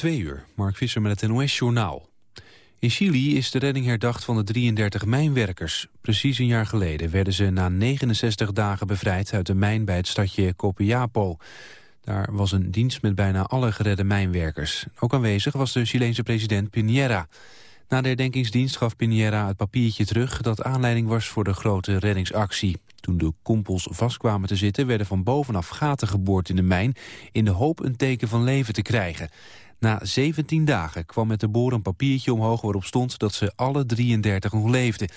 Twee uur, Mark Visser met het NOS-journaal. In Chili is de redding herdacht van de 33 mijnwerkers. Precies een jaar geleden werden ze na 69 dagen bevrijd uit de mijn bij het stadje Copiapo. Daar was een dienst met bijna alle geredde mijnwerkers. Ook aanwezig was de Chileense president Piñera. Na de herdenkingsdienst gaf Piñera het papiertje terug... dat aanleiding was voor de grote reddingsactie. Toen de kompels vastkwamen te zitten... werden van bovenaf gaten geboord in de mijn... in de hoop een teken van leven te krijgen. Na 17 dagen kwam met de boor een papiertje omhoog waarop stond dat ze alle 33 nog leefden.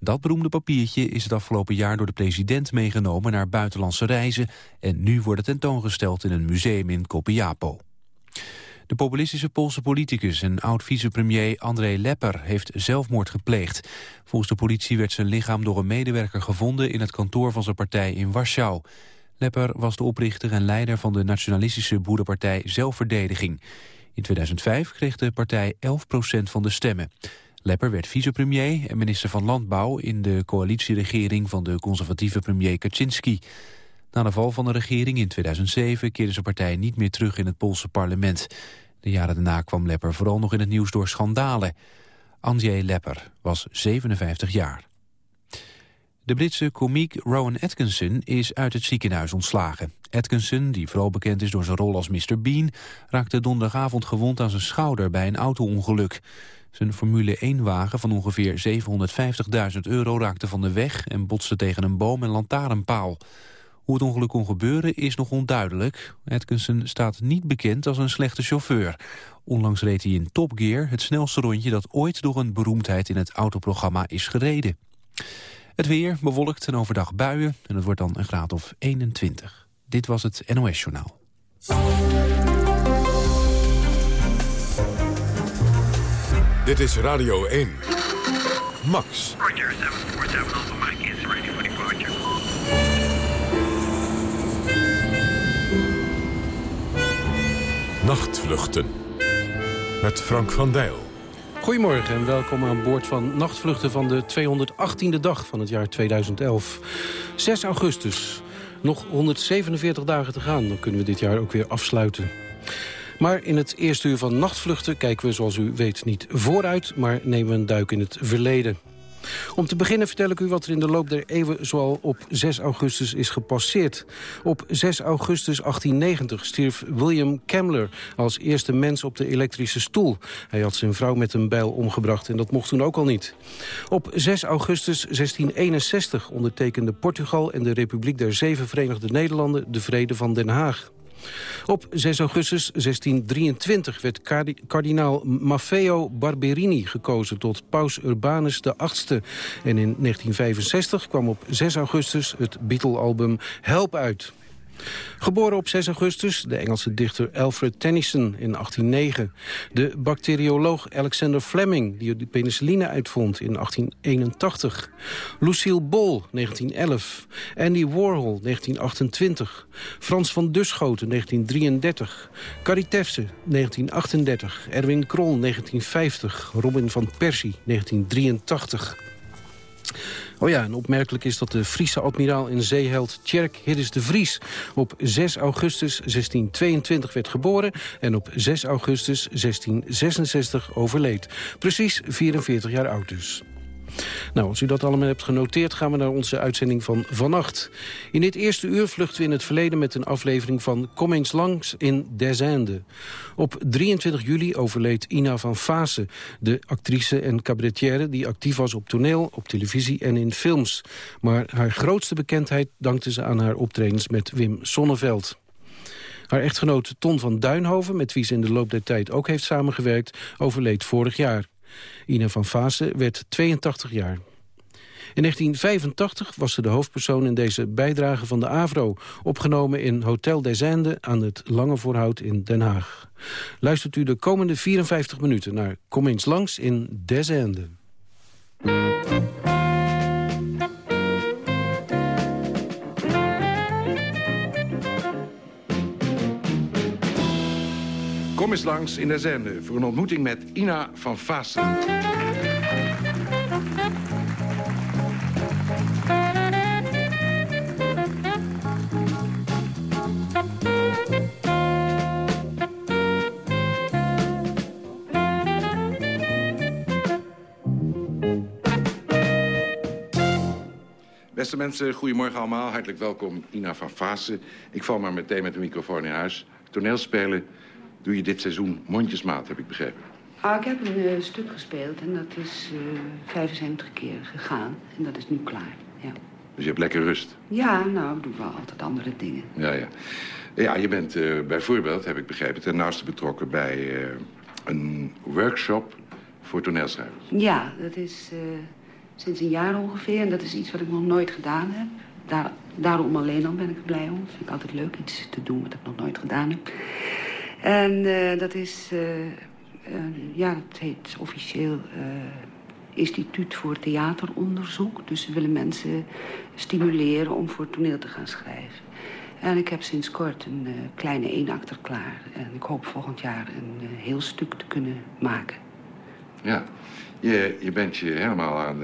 Dat beroemde papiertje is het afgelopen jaar door de president meegenomen naar buitenlandse reizen en nu wordt het tentoongesteld in een museum in Copiapo. De populistische Poolse politicus en oud-vicepremier André Lepper heeft zelfmoord gepleegd. Volgens de politie werd zijn lichaam door een medewerker gevonden in het kantoor van zijn partij in Warschau. Lepper was de oprichter en leider van de nationalistische boerenpartij Zelfverdediging. In 2005 kreeg de partij 11% van de stemmen. Lepper werd vicepremier en minister van Landbouw... in de coalitieregering van de conservatieve premier Kaczynski. Na de val van de regering in 2007 keerde zijn partij niet meer terug in het Poolse parlement. De jaren daarna kwam Lepper vooral nog in het nieuws door schandalen. Andrzej Lepper was 57 jaar. De Britse komiek Rowan Atkinson is uit het ziekenhuis ontslagen. Atkinson, die vooral bekend is door zijn rol als Mr. Bean... raakte donderdagavond gewond aan zijn schouder bij een auto-ongeluk. Zijn Formule 1-wagen van ongeveer 750.000 euro raakte van de weg... en botste tegen een boom en lantaarnpaal. Hoe het ongeluk kon gebeuren is nog onduidelijk. Atkinson staat niet bekend als een slechte chauffeur. Onlangs reed hij in Top Gear, het snelste rondje... dat ooit door een beroemdheid in het autoprogramma is gereden. Het weer bewolkt en overdag buien en het wordt dan een graad of 21. Dit was het NOS Journaal. Dit is Radio 1. Max. Roger, 747 Alpha Mike is ready for departure. Nachtvluchten. Met Frank van Dijl. Goedemorgen en welkom aan boord van Nachtvluchten van de 218e dag van het jaar 2011. 6 augustus. Nog 147 dagen te gaan, dan kunnen we dit jaar ook weer afsluiten. Maar in het eerste uur van Nachtvluchten kijken we zoals u weet niet vooruit... maar nemen we een duik in het verleden. Om te beginnen vertel ik u wat er in de loop der eeuwen zoal op 6 augustus is gepasseerd. Op 6 augustus 1890 stierf William Kemmler als eerste mens op de elektrische stoel. Hij had zijn vrouw met een bijl omgebracht en dat mocht toen ook al niet. Op 6 augustus 1661 ondertekenden Portugal en de Republiek der Zeven Verenigde Nederlanden de Vrede van Den Haag. Op 6 augustus 1623 werd kardinaal Maffeo Barberini gekozen tot paus Urbanus VIII. En in 1965 kwam op 6 augustus het Beatle-album Help uit. Geboren op 6 augustus, de Engelse dichter Alfred Tennyson in 1809. De bacterioloog Alexander Fleming, die de penicilline uitvond in 1881. Lucille Bol, 1911. Andy Warhol, 1928. Frans van Duschoten, 1933. Carrie Tefse, 1938. Erwin Krol, 1950. Robin van Persie, 1983. Oh ja, en opmerkelijk is dat de Friese admiraal en zeeheld Tjerk Hiddes de Vries... op 6 augustus 1622 werd geboren en op 6 augustus 1666 overleed. Precies 44 jaar oud dus. Nou, als u dat allemaal hebt genoteerd, gaan we naar onze uitzending van vannacht. In dit eerste uur vluchten we in het verleden met een aflevering van Kom eens langs in Desende. Op 23 juli overleed Ina van Vase, de actrice en cabaretière... die actief was op toneel, op televisie en in films. Maar haar grootste bekendheid dankte ze aan haar optredens met Wim Sonneveld. Haar echtgenoot Ton van Duinhoven, met wie ze in de loop der tijd ook heeft samengewerkt, overleed vorig jaar. Ina van Vase werd 82 jaar. In 1985 was ze de hoofdpersoon in deze bijdrage van de AVRO... opgenomen in Hotel des Indes aan het Lange Voorhout in Den Haag. Luistert u de komende 54 minuten naar Kom eens langs in Des. Kom eens langs in de Zende voor een ontmoeting met Ina van Vaassen. Beste mensen, goedemorgen allemaal. Hartelijk welkom, Ina van Vaassen. Ik val maar meteen met de microfoon in huis. Toneelspelen doe je dit seizoen mondjesmaat, heb ik begrepen. Ah, ik heb een uh, stuk gespeeld en dat is uh, 75 keer gegaan. En dat is nu klaar, ja. Dus je hebt lekker rust? Ja, nou, ik doe wel altijd andere dingen. Ja, ja. Ja, je bent uh, bijvoorbeeld, heb ik begrepen, ten nauwste betrokken bij een workshop voor toneelschrijvers. Ja, dat is sinds een jaar ongeveer. En dat is iets wat ik nog nooit gedaan heb. Daar, daarom alleen al ben ik er blij om. Vind ik altijd leuk iets te doen wat ik nog nooit gedaan heb. En uh, dat is, uh, ja, het heet officieel Instituut voor Theateronderzoek. Dus ze willen mensen stimuleren om voor toneel te gaan schrijven. En ik heb sinds kort een kleine eenakter klaar. En ik hoop volgend jaar een heel stuk te kunnen maken. Ja, je, je bent je helemaal aan,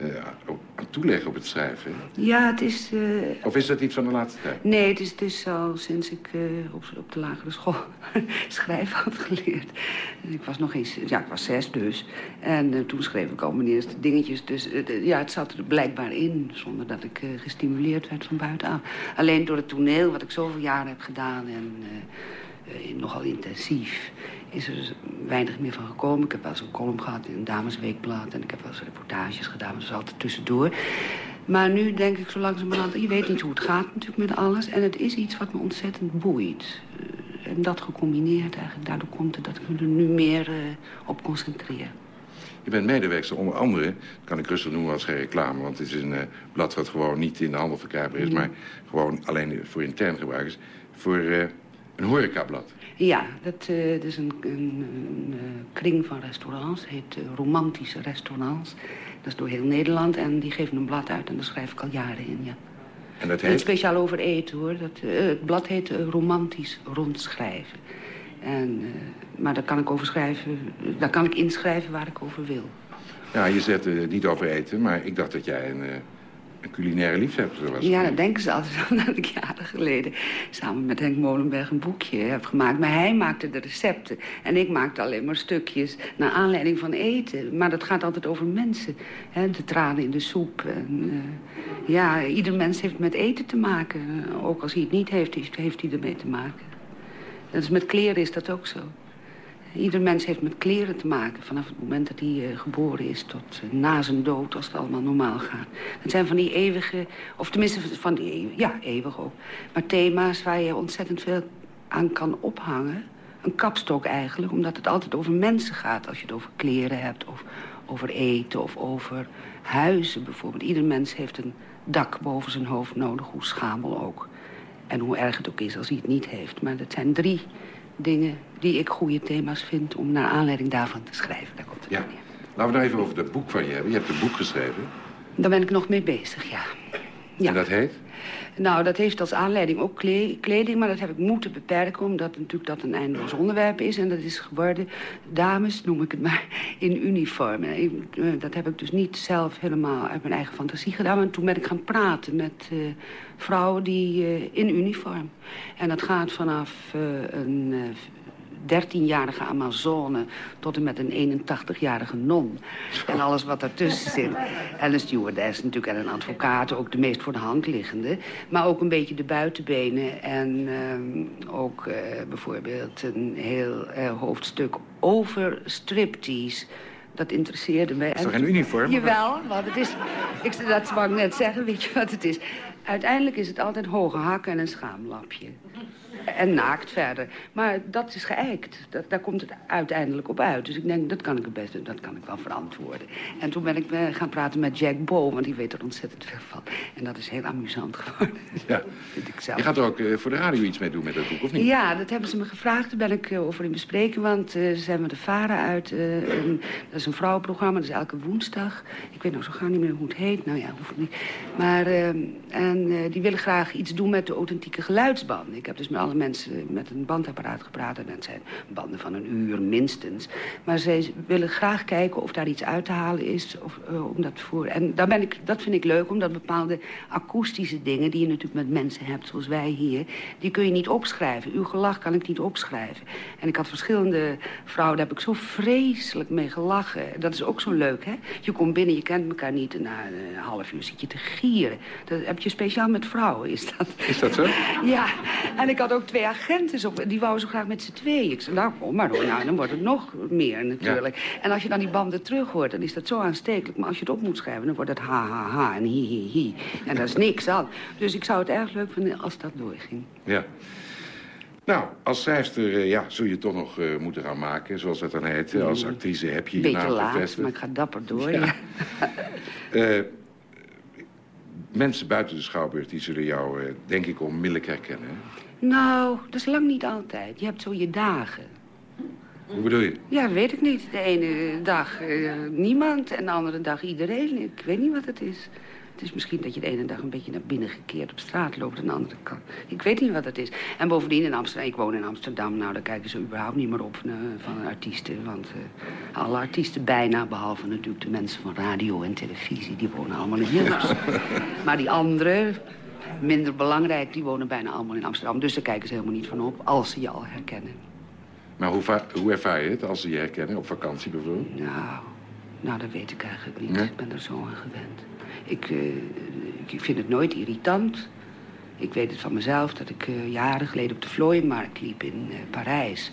aan toeleggen op het schrijven. Ja, het is... Uh... Of is dat iets van de laatste tijd? Nee, het is, het is al sinds ik op, op de lagere school schrijven had geleerd. Ik was nog eens... Ja, ik was zes dus. En toen schreef ik al mijn eerste dingetjes. Dus ja, het zat er blijkbaar in, zonder dat ik gestimuleerd werd van buitenaf. Alleen door het toneel, wat ik zoveel jaren heb gedaan en nogal intensief is er weinig meer van gekomen. Ik heb wel eens een column gehad in een damesweekblad... en ik heb wel eens reportages gedaan, maar dat is altijd tussendoor. Maar nu denk ik zo langzamerhand... je weet niet hoe het gaat natuurlijk met alles... en het is iets wat me ontzettend boeit. Uh, en dat gecombineerd eigenlijk, daardoor komt het dat ik me er nu meer uh, op concentreer. Je bent medewerkster onder andere, dat kan ik rustig noemen als geen reclame... want het is een uh, blad wat gewoon niet in de handel verkrijgbaar is... maar gewoon alleen voor intern gebruikers... voor een horecablad. Ja, dat, uh, dat is een, een, een uh, kring van restaurants. Het heet uh, Romantische Restaurants. Dat is door heel Nederland. En die geven een blad uit en daar schrijf ik al jaren in, ja. En dat heet? Speciaal over eten, hoor. Dat, het blad heet Romantisch Rondschrijven. En, maar daar kan ik over schrijven, daar kan ik inschrijven waar ik over wil. Ja, je zet het niet over eten, maar ik dacht dat jij een een culinaire liefhebber was. Ja, dat denken ze altijd al dat ik jaren geleden samen met Henk Molenberg een boekje heb gemaakt. Maar hij maakte de recepten en ik maakte alleen maar stukjes naar aanleiding van eten. Maar dat gaat altijd over mensen. Hè? De tranen in de soep. En, uh, ja, ieder mens heeft met eten te maken. Ook als hij het niet heeft, heeft hij ermee te maken. Dat is met kleren is dat ook zo. Ieder mens heeft met kleren te maken vanaf het moment dat hij uh, geboren is tot uh, na zijn dood, als het allemaal normaal gaat. Het zijn van die eeuwige, of tenminste van die, ja, eeuwig ook. Maar thema's waar je ontzettend veel aan kan ophangen. Een kapstok eigenlijk, omdat het altijd over mensen gaat. Als je het over kleren hebt, of over eten, of over huizen bijvoorbeeld. Ieder mens heeft een dak boven zijn hoofd nodig, hoe schamel ook. En hoe erg het ook is als hij het niet heeft. Maar dat zijn drie dingen die ik goede thema's vind... om naar aanleiding daarvan te schrijven. Daar komt het ja. neer. Laten we nou even over dat boek van je hebben. Je hebt een boek geschreven. Daar ben ik nog mee bezig, ja. ja. En dat heet? Nou, dat heeft als aanleiding ook kleding, maar dat heb ik moeten beperken... omdat natuurlijk dat een eindeloos onderwerp is. En dat is geworden, dames, noem ik het maar, in uniform. En dat heb ik dus niet zelf helemaal uit mijn eigen fantasie gedaan. Maar toen ben ik gaan praten met uh, vrouwen die uh, in uniform. En dat gaat vanaf uh, een 13-jarige Amazone tot en met een 81-jarige non. En alles wat daartussen zit. En een stewardess natuurlijk en een advocaat, ook de meest voor de hand liggende. Maar ook een beetje de buitenbenen en uh, ook uh, bijvoorbeeld een heel uh, hoofdstuk over striptease dat interesseerde mij. Is toch geen uniform? Jawel, want het is... Ik, dat wou ik net zeggen, weet je wat het is? Uiteindelijk is het altijd hoge hakken en een schaamlapje. En naakt verder. Maar dat is geëikt. Dat, daar komt het uiteindelijk op uit. Dus ik denk, dat kan ik het beste, dat kan ik wel verantwoorden. En toen ben ik uh, gaan praten met Jack Bo, want die weet er ontzettend veel van. En dat is heel amusant geworden. Ja. Vind ik zelf. Je gaat er ook uh, voor de radio iets mee doen met dat boek, of niet? Ja, dat hebben ze me gevraagd. Daar ben ik uh, over in bespreken, want ze zijn met de Varen uit. Dat is een vrouwenprogramma, dat is elke woensdag. Ik weet nou zo gauw niet meer hoe het heet. Nou ja, hoeft niet. Maar, en En eh, die willen graag iets doen met de authentieke geluidsbanden. Ik heb dus met alle mensen met een bandapparaat gepraat. En dat zijn banden van een uur minstens. Maar ze willen graag kijken of daar iets uit te halen is. Of, uh, om dat, voor... En daar ben ik, dat vind ik leuk, omdat bepaalde akoestische dingen... die je natuurlijk met mensen hebt, zoals wij hier... die kun je niet opschrijven. Uw gelach kan ik niet opschrijven. En ik had verschillende vrouwen, daar heb ik zo vreselijk mee gelachen. Dat is ook zo leuk, hè? Je komt binnen, je kent elkaar niet... en na een half uur zit je te gieren. Dat heb je speciaal met vrouwen, is dat. Is dat zo? Ja, en ik had ook twee agenten, die wouden zo graag met z'n tweeën. Ik zei, nou kom maar hoor, nou, dan wordt het nog meer natuurlijk. En als je dan die banden terug hoort, dan is dat zo aanstekelijk. Maar als je het op moet schrijven, dan wordt het ha, ha, ha en hi, hi, hi. En dat is niks aan. Dus ik zou het erg leuk vinden als dat doorging. Ja. Nou, als schrijfster uh, ja, zul je toch nog uh, moeten gaan maken, zoals dat dan heet. Als actrice heb je je naam laat, gevestigd. maar ik ga dapper door. Ja. uh, mensen buiten de Schouwburg die zullen jou, denk ik, onmiddellijk herkennen. Nou, dat is lang niet altijd. Je hebt zo je dagen. Hoe bedoel je? Ja, dat weet ik niet. De ene dag niemand en de andere dag iedereen. Ik weet niet wat het is. Het is misschien dat je de ene dag een beetje naar binnen gekeerd op straat loopt... en de andere kant. Ik weet niet wat het is. En bovendien in Amsterdam, ik woon in Amsterdam... nou, daar kijken ze überhaupt niet meer op van, uh, van artiesten. Want uh, alle artiesten bijna, behalve natuurlijk de mensen van radio en televisie... die wonen allemaal in Hilversum. maar die anderen, minder belangrijk, die wonen bijna allemaal in Amsterdam. Dus daar kijken ze helemaal niet van op, als ze je al herkennen. Maar hoe, hoe ervaar je het als ze je herkennen, op vakantie bijvoorbeeld? Nou, nou dat weet ik eigenlijk niet. Ik ben er zo aan gewend. Ik, uh, ik vind het nooit irritant. Ik weet het van mezelf dat ik uh, jaren geleden op de Vlooienmarkt liep in uh, Parijs.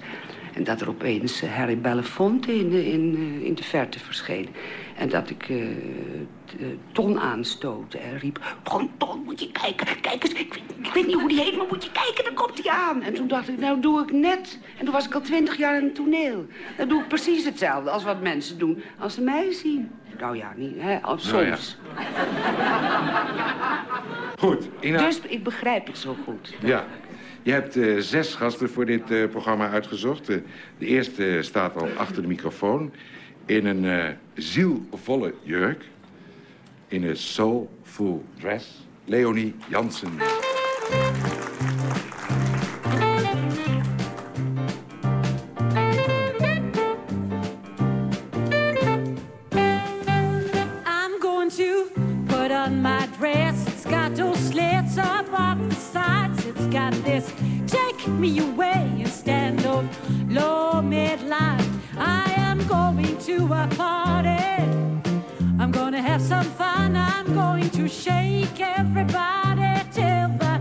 En dat er opeens Harry Belafonte in de, in, in de verte verscheen. En dat ik Ton aanstootte en riep... Ton, Ton, moet je kijken, kijk eens. Ik, ik, weet niet hoe die heet, maar moet je kijken, dan komt hij aan. En toen dacht ik, nou doe ik net. En toen was ik al twintig jaar in het toneel. Dan doe ik precies hetzelfde als wat mensen doen als ze mij zien. Nou ja, niet, hè, soms. Nou ja. Goed, Ina. Dus ik begrijp het zo goed. Ja. Je hebt uh, zes gasten voor dit uh, programma uitgezocht. Uh, de eerste staat al achter de microfoon. In een zielvolle jurk. In een soulful dress. Leonie Jansen. Me away instead of low midlife. I am going to a party. I'm gonna have some fun. I'm going to shake everybody till the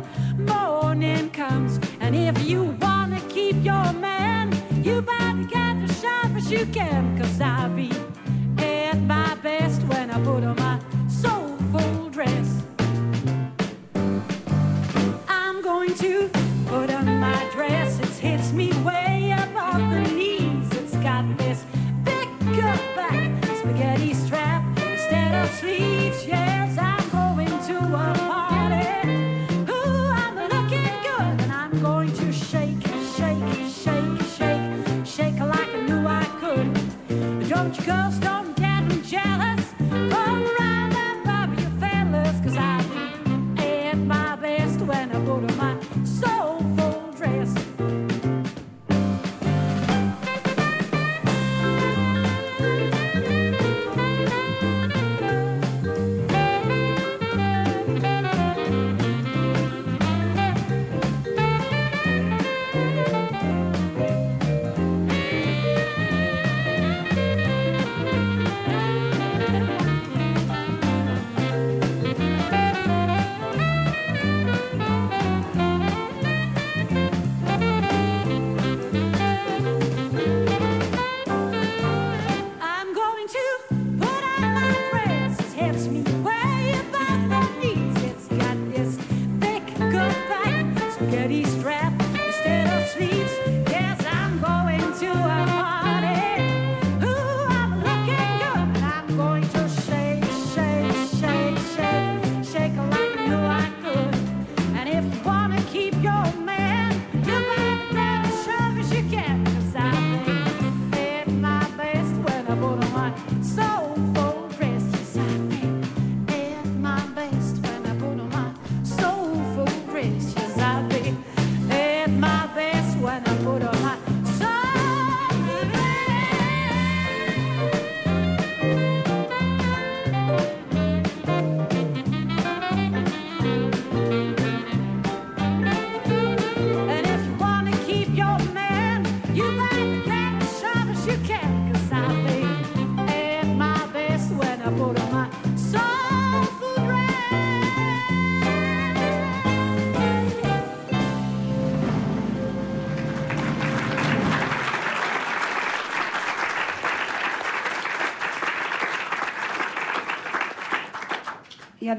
morning comes. And if you wanna keep your man, you better get as sharp as you can. Cause I'll be at my best when I put on my dress.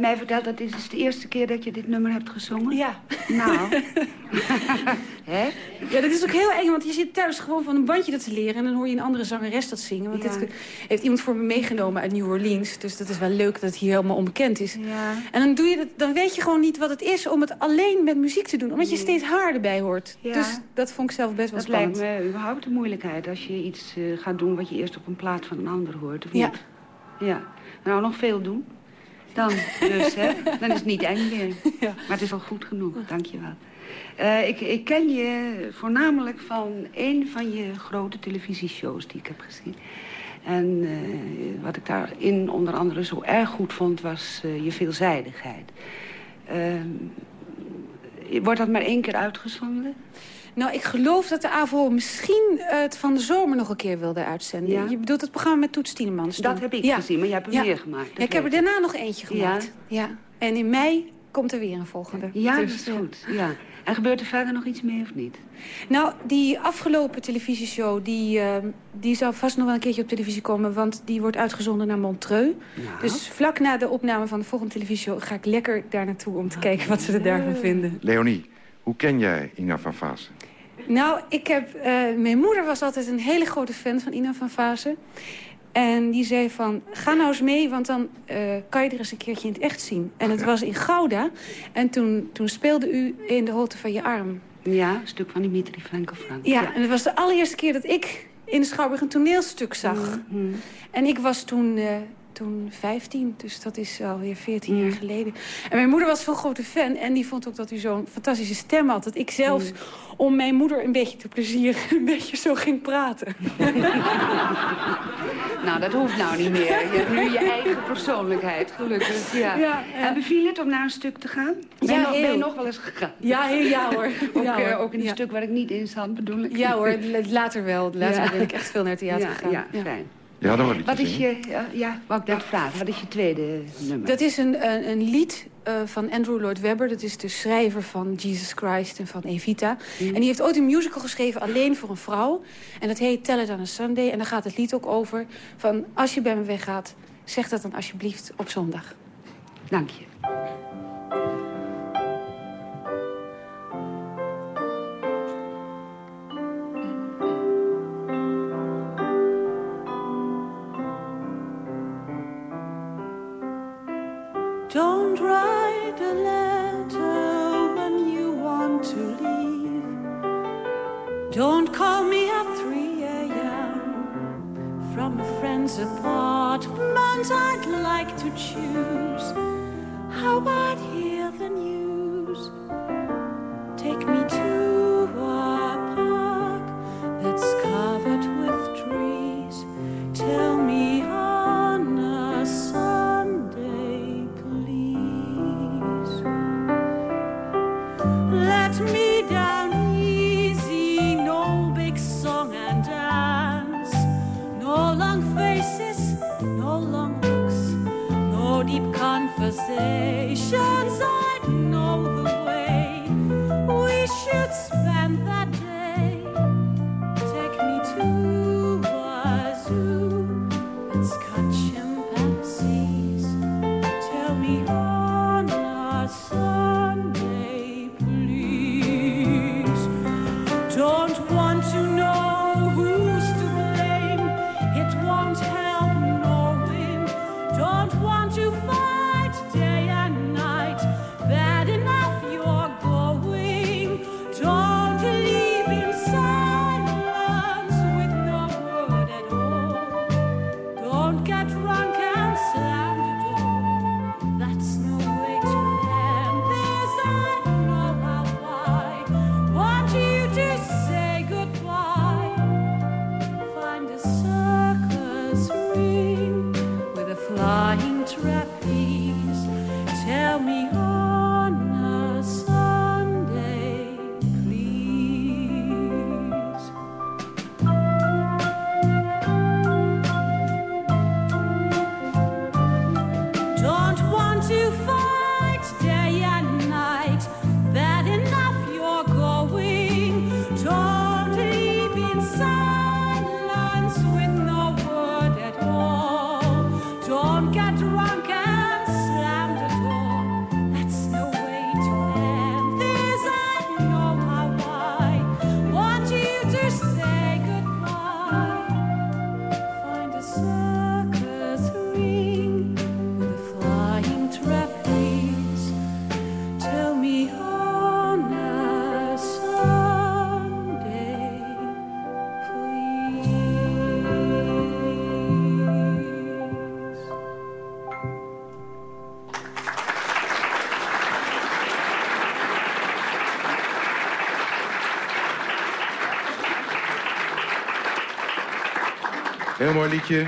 Mij verteld dat dit is de eerste keer dat je dit nummer hebt gezongen. Ja. Nou. Hè? Ja, dat is ook heel eng, want je zit thuis gewoon van een bandje dat te leren... en dan hoor je een andere zangeres dat zingen. Want Ja. dit heeft iemand voor me meegenomen uit New Orleans. Dus dat is wel leuk dat het hier helemaal onbekend is. Ja. En dan, doe je dat, dan weet je gewoon niet wat het is om het alleen met muziek te doen. Omdat je steeds haar erbij hoort. Ja. Dus dat vond ik zelf best wel Dat lijkt spannend. me überhaupt een moeilijkheid als je iets eh, gaat doen wat je eerst op een plaat van een ander hoort. Of? Ja. Nou, nog veel doen. Dan dus, hè. Dan is het niet eng meer. Ja. Maar het is al goed genoeg, dankjewel. Eh ik, ik ken je voornamelijk van een van je grote televisieshows die ik heb gezien. En eh, wat ik daarin onder andere zo erg goed vond, was eh, je veelzijdigheid. Ehm, wordt dat maar één keer uitgezonden? Nou, ik geloof dat de AVO misschien eh, het van de zomer nog een keer wilde uitzenden. Ja. Je bedoelt het programma met Toets Tielemans Dat heb ik Ja. gezien, maar jij hebt er Ja. meer gemaakt. ik heb er daarna nog eentje gemaakt. Ja. En in mei komt er weer een volgende. Ja, Dus, dat is goed. Ja. En gebeurt er verder nog iets mee of niet? Nou, die afgelopen televisieshow, die, eh, die zou vast nog wel een keertje op televisie komen... want die wordt uitgezonden naar Montreux. Ja. Dus vlak na de opname van de volgende televisieshow... ga ik lekker daar naartoe om te kijken wat ze er daarvan vinden. Leonie, hoe ken jij Inga van Vaassen? Nou, ik heb, eh, mijn moeder was altijd een hele grote fan van Ina van Vaassen. En die zei van, ga nou eens mee, want dan eh, kan je er eens een keertje in het echt zien. En het was in Gouda. En toen, toen speelde u in de holte van je arm. Ja, een stuk van Dimitri Franco Frank. Ja, en het was de allereerste keer dat ik in de Schouwburg een toneelstuk zag. Mhm. En ik was toen, eh, toen 15, dus dat is alweer 14 Mm. jaar geleden. En mijn moeder was zo'n grote fan en die vond ook dat u zo'n fantastische stem had. Dat ik zelfs Mm. om mijn moeder een beetje te plezieren een beetje zo ging praten. Nou, dat hoeft nou niet meer. Je hebt nu je eigen persoonlijkheid, gelukkig. Ja. Ja, ja. En beviel het om naar een stuk te gaan? Ben, Ja, nog, ben je nog wel eens gegaan? Ja, heel, ja hoor. Ook, ja, eh, ook in een stuk waar ik niet in zat, bedoel ik? Ja hoor, later wel. Later ben ik echt veel naar het theater gegaan. Ja. fijn. Ja, Wat is je... Ja, ja, wou ik net vragen. Wat is je tweede nummer? Dat is een, een, een lied eh, van Andrew Lloyd Webber. Dat is de schrijver van Jesus Christ en van Evita. En die heeft ooit een musical geschreven alleen voor een vrouw. En dat heet Tell It on a Sunday. En daar gaat het lied ook over van... als je bij me weggaat, zeg dat dan alsjeblieft op zondag. Dank je. Write letter when you want to leave. Don't call me at 3 a.m. from a friend's apartment. I'd like to choose. How about hear the news? Take me to conversation. Heel mooi liedje.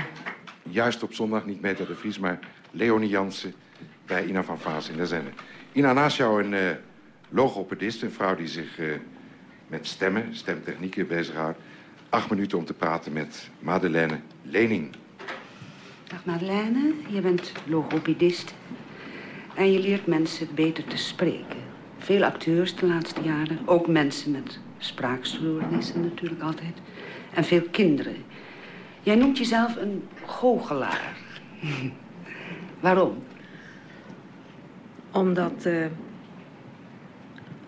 Juist op zondag, niet Meta de Vries, maar Leonie Jansen bij Ina van Vaas in de zender. Ina, naast jou een eh, logopedist, een vrouw die zich eh, met stemmen, stemtechnieken bezighoudt. Acht minuten om te praten met Madeleine Lening. Dag Madeleine, je bent logopedist. En je leert mensen beter te spreken. Veel acteurs de laatste jaren. Ook mensen met spraakstoornissen natuurlijk altijd. En veel kinderen. Jij noemt jezelf een goochelaar. Waarom? Omdat, eh,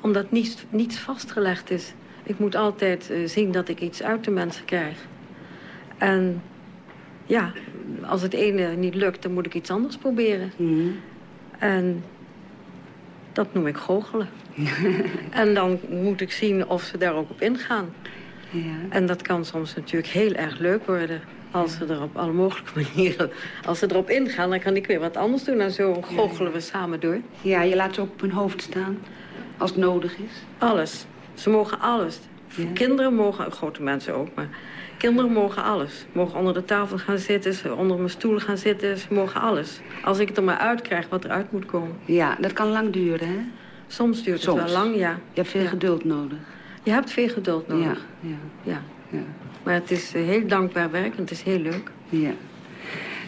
omdat niets, niets vastgelegd is. Ik moet altijd eh, zien dat ik iets uit de mensen krijg. En ja, als het ene niet lukt, dan moet ik iets anders proberen. Mhm. En dat noem ik goochelen. en dan moet ik zien of ze daar ook op ingaan. Ja. En dat kan soms natuurlijk heel erg leuk worden. Als ze er op alle mogelijke manieren... Als ze erop ingaan, dan kan ik weer wat anders doen. En zo goochelen we samen door. ja, je laat ze ook op hun hoofd staan. Als het nodig is. Alles. Ze mogen alles. Ja. Kinderen mogen, grote mensen ook, maar... Kinderen mogen alles. Ze mogen onder de tafel gaan zitten, ze onder mijn stoel gaan zitten. Ze mogen alles. Als ik het er maar uitkrijg wat eruit moet komen. Ja, dat kan lang duren, hè? Soms duurt Soms. het wel lang, ja. Je hebt veel Ja. geduld nodig. Je hebt veel geduld nodig. Ja, ja, Ja. Maar het is eh, heel dankbaar werk en het is heel leuk. Ja.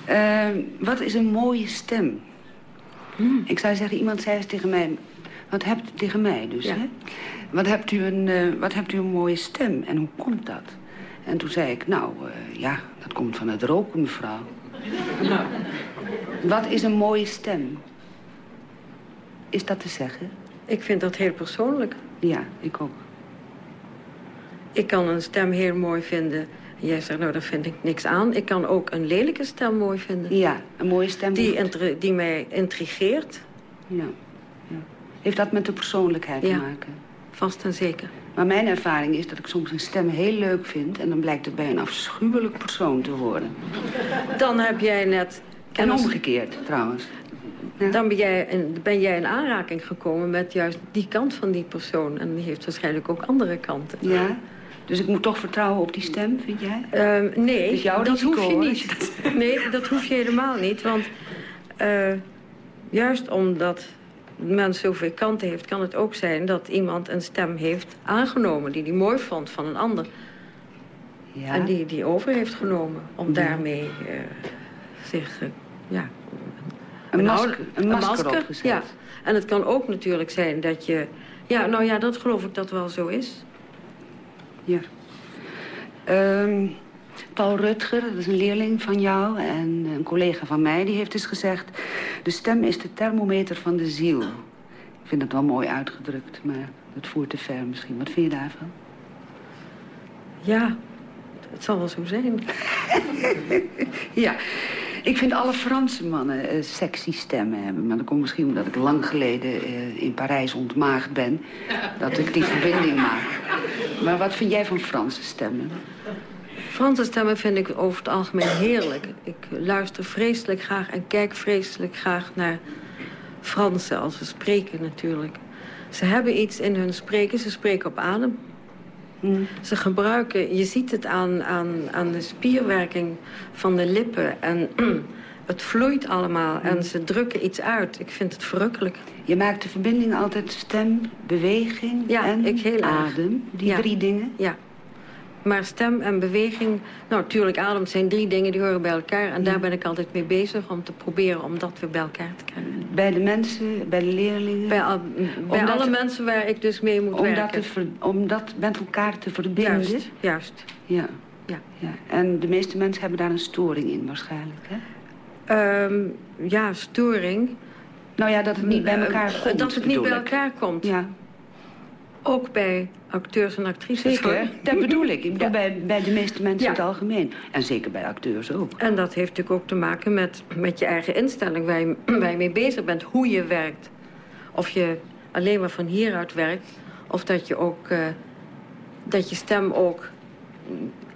Ehm, wat is een mooie stem? Hmm. Ik zou zeggen, iemand zei eens tegen mij... Wat hebt tegen mij dus, Ja. hè? Wat hebt, u een, eh, wat hebt u een mooie stem en hoe komt dat? En toen zei ik, nou, eh, ja, dat komt van het roken, mevrouw. Wat is een mooie stem? Is dat te zeggen? Ik vind dat heel persoonlijk. Ja, ik ook. Ik kan een stem heel mooi vinden. Jij zegt, nou, daar vind ik niks aan. Ik kan ook een lelijke stem mooi vinden. Ja, een mooie stem. Die, intri- die mij intrigeert, ja, ja. Heeft dat met de persoonlijkheid Ja. te maken? vast en zeker. Maar mijn ervaring is dat ik soms een stem heel leuk vind... en dan blijkt het bij een afschuwelijk persoon te worden. Dan heb jij net... En als- omgekeerd, trouwens. Ja. Dan ben jij, in, ben jij in aanraking gekomen met juist die kant van die persoon. En die heeft waarschijnlijk ook andere kanten. Ja? Dus ik moet toch vertrouwen op die stem, vind jij? Ehm, nee, dat risico, hoef je niet. Nee, dat hoef je helemaal niet. Want eh, juist omdat een mens zoveel kanten heeft... kan het ook zijn dat iemand een stem heeft aangenomen... die hij mooi vond van een ander. Ja. En die die over heeft genomen. Om daarmee eh, zich... eh, ja, een, masker, een masker. Ja. En het kan ook natuurlijk zijn dat je... Ja, nou ja, dat geloof ik dat wel zo is. Ja. Ehm, Paul Rutger, dat is een leerling van jou en een collega van mij, die heeft dus gezegd... de stem is de thermometer van de ziel. Ik vind dat wel mooi uitgedrukt, maar dat voert te ver misschien. Wat vind je daarvan? Ja, het zal wel zo zijn. Ja, ik vind alle Franse mannen eh, sexy stemmen hebben. Maar dat komt misschien omdat ik lang geleden eh, in Parijs ontmaagd ben. Dat ik die verbinding maak. Maar wat vind jij van Franse stemmen? Franse stemmen vind ik over het algemeen heerlijk. Ik luister vreselijk graag en kijk vreselijk graag naar Fransen als ze spreken natuurlijk. Ze hebben iets in hun spreken, ze spreken op adem. Ze gebruiken, je ziet het aan, aan, aan de spierwerking van de lippen. En het vloeit allemaal en ze drukken iets uit. Ik vind het verrukkelijk. Je maakt de verbinding altijd stem, beweging Ja, en ik heel adem. Die Ja. drie dingen. Ja. Maar stem en beweging, nou natuurlijk adem zijn drie dingen die horen bij elkaar. En daar ben ik altijd mee bezig om te proberen om dat weer bij elkaar te krijgen. Bij de mensen, bij de leerlingen. Bij, al- bij Omdat- alle mensen waar ik dus mee moet om, dat werken. ver- om dat met elkaar te verbinden. Juist, juist. Ja. Ja. ja. En de meeste mensen hebben daar een storing in waarschijnlijk. Hè? Ehm, ja, storing. Nou ja, dat het niet bij Eh, elkaar komt. Dat het niet bij elkaar komt. Ja, Ook bij acteurs en actrices. zeker. Dat bedoel ik. Ik bedoel Ja. bij, bij de meeste mensen Ja. in het algemeen. En zeker bij acteurs ook. En dat heeft natuurlijk ook te maken met, met je eigen instelling... Waar je, waar je mee bezig bent, hoe je werkt. Of je alleen maar van hieruit werkt... of dat je ook... eh, dat je stem ook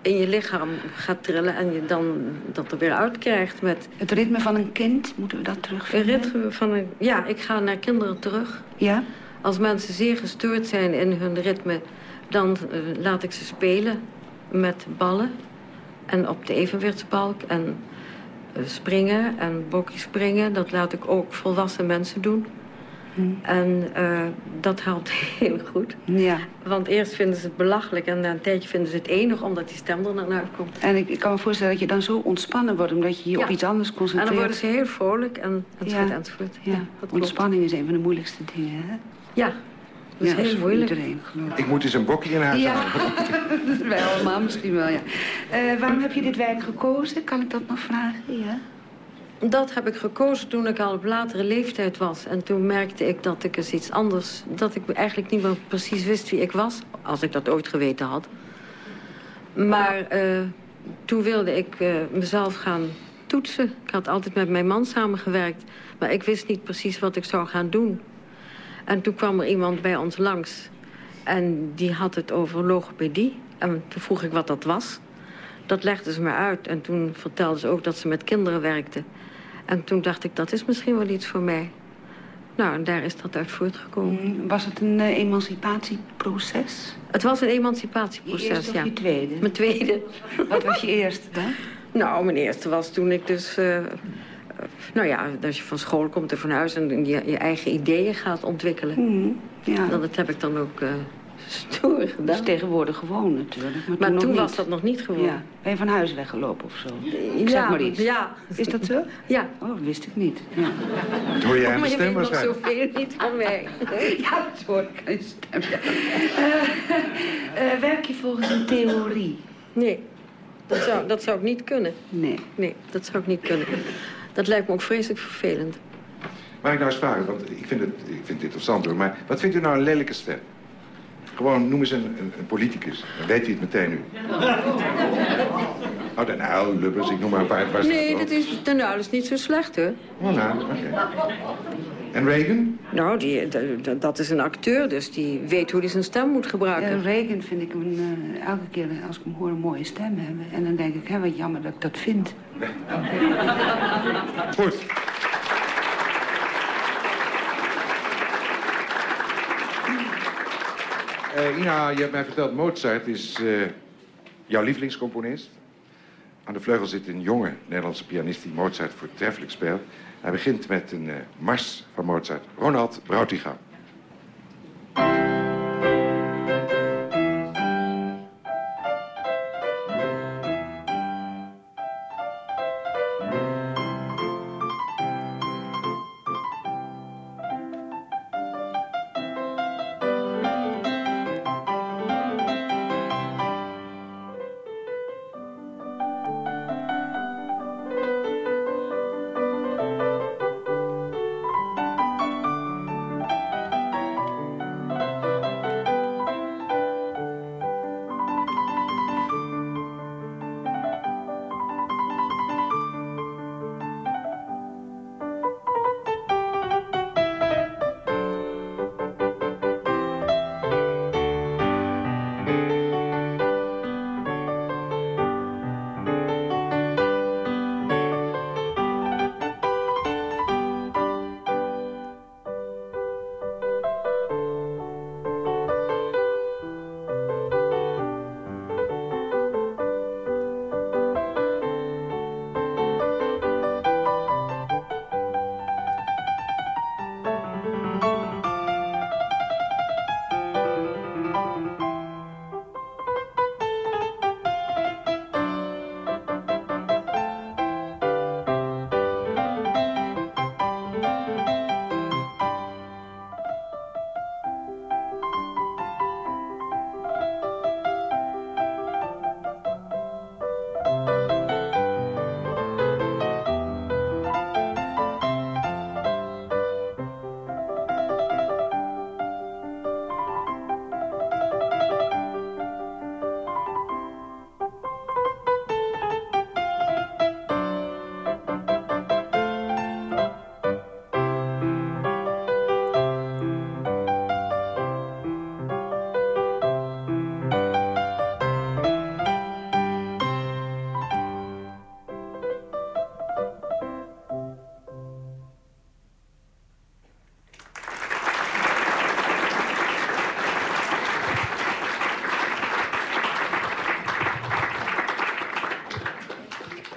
in je lichaam gaat trillen... en je dan dat er weer uitkrijgt met Het ritme van een kind, moeten we dat terugvinden? ritme van... Een, ja, ik ga naar kinderen terug. Ja? Als mensen zeer gestoord zijn in hun ritme... dan eh, laat ik ze spelen met ballen. En op de evenwichtsbalk en eh, springen en bokkie springen. Dat laat ik ook volwassen mensen doen. En eh, dat helpt heel goed. Ja. Want eerst vinden ze het belachelijk en na een tijdje vinden ze het enig omdat die stem er dan uitkomt. En ik, ik kan me voorstellen dat je dan zo ontspannen wordt... omdat je je Ja. op iets anders En concentreert. dan worden ze heel vrolijk en enzovoort Ja. enzovoort. Ja, ontspanning is een van de moeilijkste dingen, hè? Ja, dat is ja, heel moeilijk. iedereen, ik. Ik moet eens een bokje in huis Ja, halen. wij allemaal misschien wel, ja. Eh, waarom heb je dit werk gekozen? Kan ik dat nog vragen? Ja. Dat heb ik gekozen toen ik al op latere leeftijd was. En toen merkte ik dat ik eens iets anders... dat ik eigenlijk niet meer precies wist wie ik was. Als ik dat ooit geweten had. Maar eh, toen wilde ik eh, mezelf gaan toetsen. Ik had altijd met mijn man samengewerkt. Maar ik wist niet precies wat ik zou gaan doen. En toen kwam er iemand bij ons langs. En die had het over logopedie. En toen vroeg ik wat dat was. Dat legde ze me uit. En toen vertelde ze ook dat ze met kinderen werkte. En toen dacht ik, dat is misschien wel iets voor mij. Nou, en daar is dat uit voortgekomen. Mm, Was het een eh, emancipatieproces? Het was een Je emancipatieproces, eerste of ja. je tweede? Mijn tweede. Wat was je eerste dan? Nou, mijn eerste was toen ik dus... eh, nou ja, dat je van school komt en van huis... en je, je eigen ideeën gaat ontwikkelen. Mm, ja, Nou, dat heb ik dan ook eh, stoer dat is gedaan. tegenwoordig gewoon natuurlijk. Maar, Maar toen, was niet. dat nog niet gewoon. Ja. Ben je van huis weggelopen of zo? ja, zeg maar iets. Ja. Is dat zo? Ja. Oh, dat wist ik niet. Ja, hoor jij aan de Maar je stem weet nog zoveel niet van mij. ja dat hoor ik aan je stem. ja. Eh, eh, werk je volgens een theorie? Nee, dat zou, dat zou ik niet kunnen. Nee. Nee, dat zou ik niet kunnen. Dat lijkt me ook vreselijk vervelend. Mag ik nou eens vragen, want ik vind, het, ik vind het interessant hoor. Maar wat vindt u nou een lelijke stem? Gewoon, noem eens een, een, een politicus. Dan weet u het meteen nu. Oh, Den Uyl, Lubbers, ik noem maar een paar. paar Nee, dat is, nou, dat is niet zo slecht, hoor. Oh, nou, oké. En Reagan? Nou, die, dat is een acteur, dus die weet hoe hij zijn stem moet gebruiken. Ja, Reagan vind ik een, eh, elke keer als ik hem hoor een mooie stem hebben. En dan denk ik, hè, wat jammer dat ik dat vind. Goed. Eh, Ina, je hebt mij verteld, Mozart is eh, jouw lievelingscomponist. Aan de vleugel zit een jonge Nederlandse pianist die Mozart voortreffelijk speelt. Hij begint met een eh, mars van Mozart. Ronald Brautiga.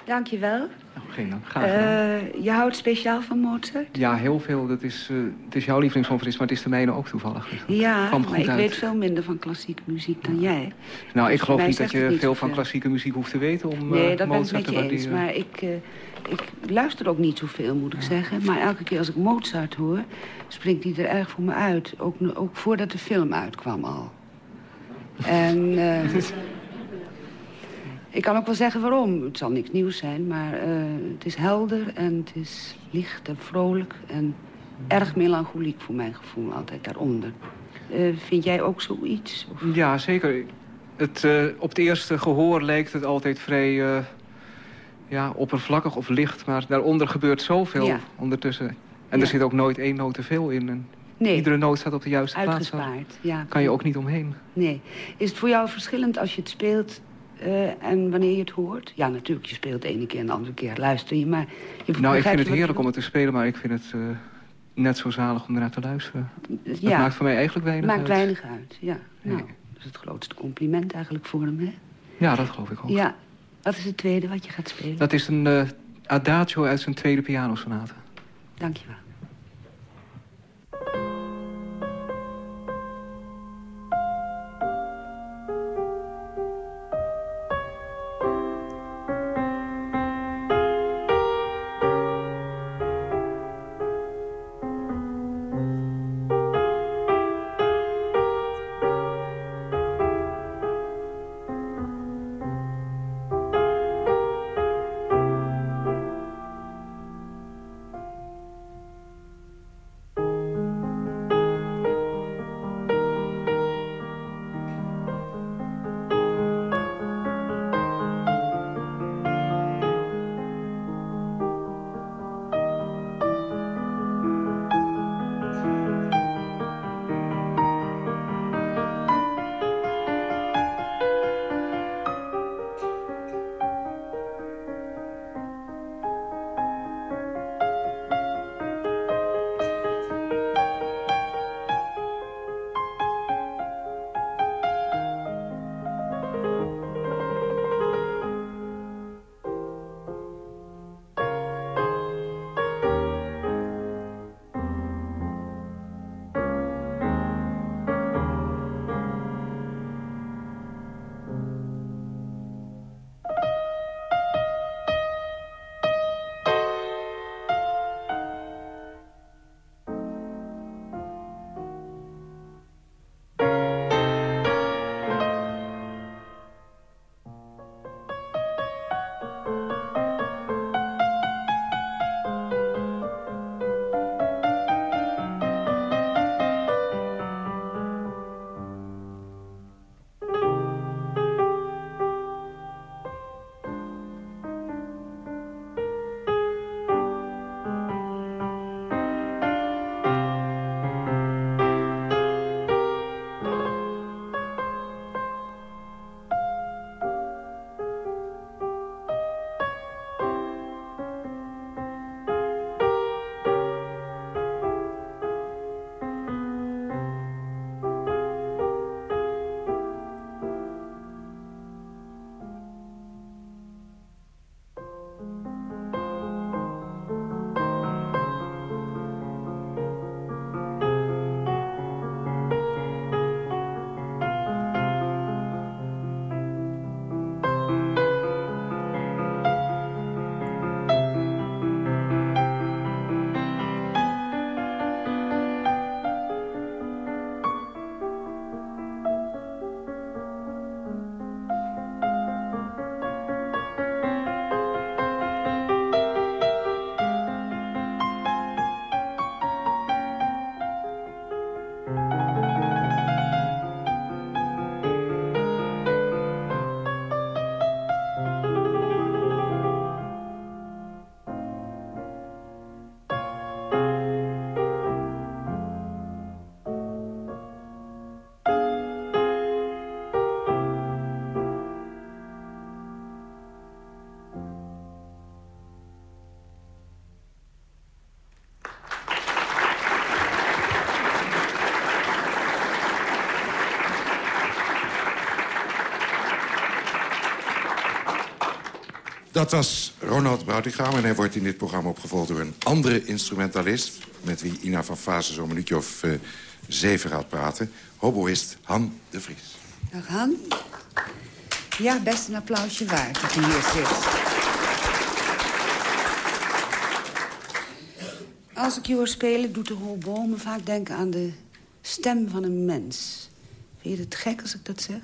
Dankjewel. Nou, geen dank. Graag gedaan. Eh je houdt speciaal van Mozart? Ja, heel veel. Dat is, eh, het is jouw lievelingscomponist, maar het is de mijne ook toevallig. Dus Ja, maar goed ik uit. weet veel minder van klassieke muziek dan jij. Nou, ik Dus geloof niet dat je niet veel van klassieke muziek hoeft te weten om Nee, eh, dat ben ik Mozart met je eens. Maar ik, ik luister ook niet zoveel, moet ik zeggen. Maar elke keer als ik Mozart hoor, springt hij er erg voor me uit. Ook, ook voordat de film uitkwam al. En ik kan ook wel zeggen waarom. Het zal niks nieuws zijn, maar eh, het is helder en het is licht en vrolijk... en erg melancholiek voor mijn gevoel altijd daaronder. Eh, vind jij ook zoiets? Of- Ja, zeker. Het, eh, op het eerste gehoor lijkt het altijd vrij ja, oppervlakkig of licht. Maar daaronder gebeurt zoveel Ja. ondertussen. En Ja. er zit ook nooit één noot te veel in. En Nee, Iedere noot staat op de juiste plaats. uitgespaard. Ja, Daar kan je ook niet omheen. Nee. Is het voor jou verschillend als je het speelt eh, en wanneer je het hoort? Ja, natuurlijk, je speelt de ene keer en de andere keer luister je, maar... Je Nou, ik vind het heerlijk om het te spelen, maar ik vind het eh, net zo zalig om ernaar te luisteren. Ja, maakt voor mij eigenlijk weinig maakt uit. weinig uit, ja. Nee. Nou, dat is het grootste compliment eigenlijk voor hem, hè? Ja, dat geloof ik ook. Ja. Wat is het tweede wat je gaat spelen? Dat is een eh, adagio uit zijn tweede pianosonate. Dank Dat was Ronald Broutigam en hij wordt in dit programma opgevolgd door een andere instrumentalist... met wie Ina van Fase zo'n minuutje of uh, zeven gaat praten. Hoboïst Han de Vries. Dag Han. Ja, best een applausje waard dat je hier zit. Als ik je hoor spelen, doet de hobo me vaak denken aan de stem van een mens. Vind je het gek als ik dat zeg?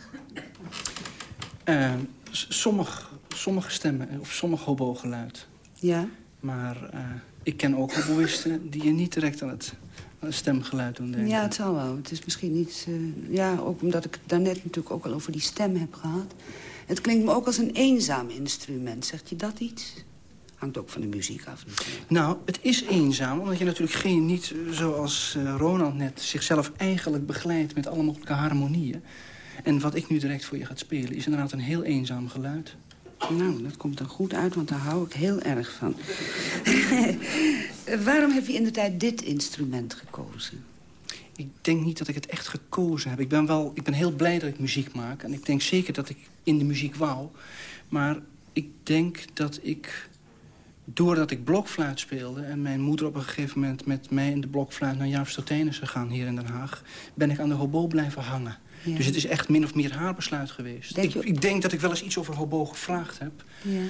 Uh, sommige, sommige stemmen, of sommig hobo-geluid. Ja? Maar uh, ik ken ook hoboïsten die je niet direct aan het, stemgeluid doen denken. Ja, het zal wel. Het is misschien niet... Uh, ja, ook omdat ik het daarnet natuurlijk ook al over die stem heb gehad. Het klinkt me ook als een eenzaam instrument. Zegt je dat iets? Hangt ook van de muziek af natuurlijk. Nou, het is eenzaam, omdat je natuurlijk geen, niet zoals uh, Ronald net... zichzelf eigenlijk begeleidt met alle mogelijke harmonieën. En wat ik nu direct voor je gaat spelen is inderdaad een heel eenzaam geluid. Nou, dat komt er goed uit, want daar hou ik heel erg van. Waarom heb je in de tijd dit instrument gekozen? Ik denk niet dat ik het echt gekozen heb. Ik ben, wel, ik ben heel blij dat ik muziek maak. En ik denk zeker dat ik in de muziek wou. Maar ik denk dat ik doordat ik blokfluit speelde... en mijn moeder op een gegeven moment met mij in de blokfluit... naar Jaap Stotene is gegaan hier in Den Haag... ben ik aan de hobo blijven hangen. Ja. Dus het is echt min of meer haar besluit geweest. Denk ik, je... ik, denk dat ik wel eens iets over hobo gevraagd heb. Ja.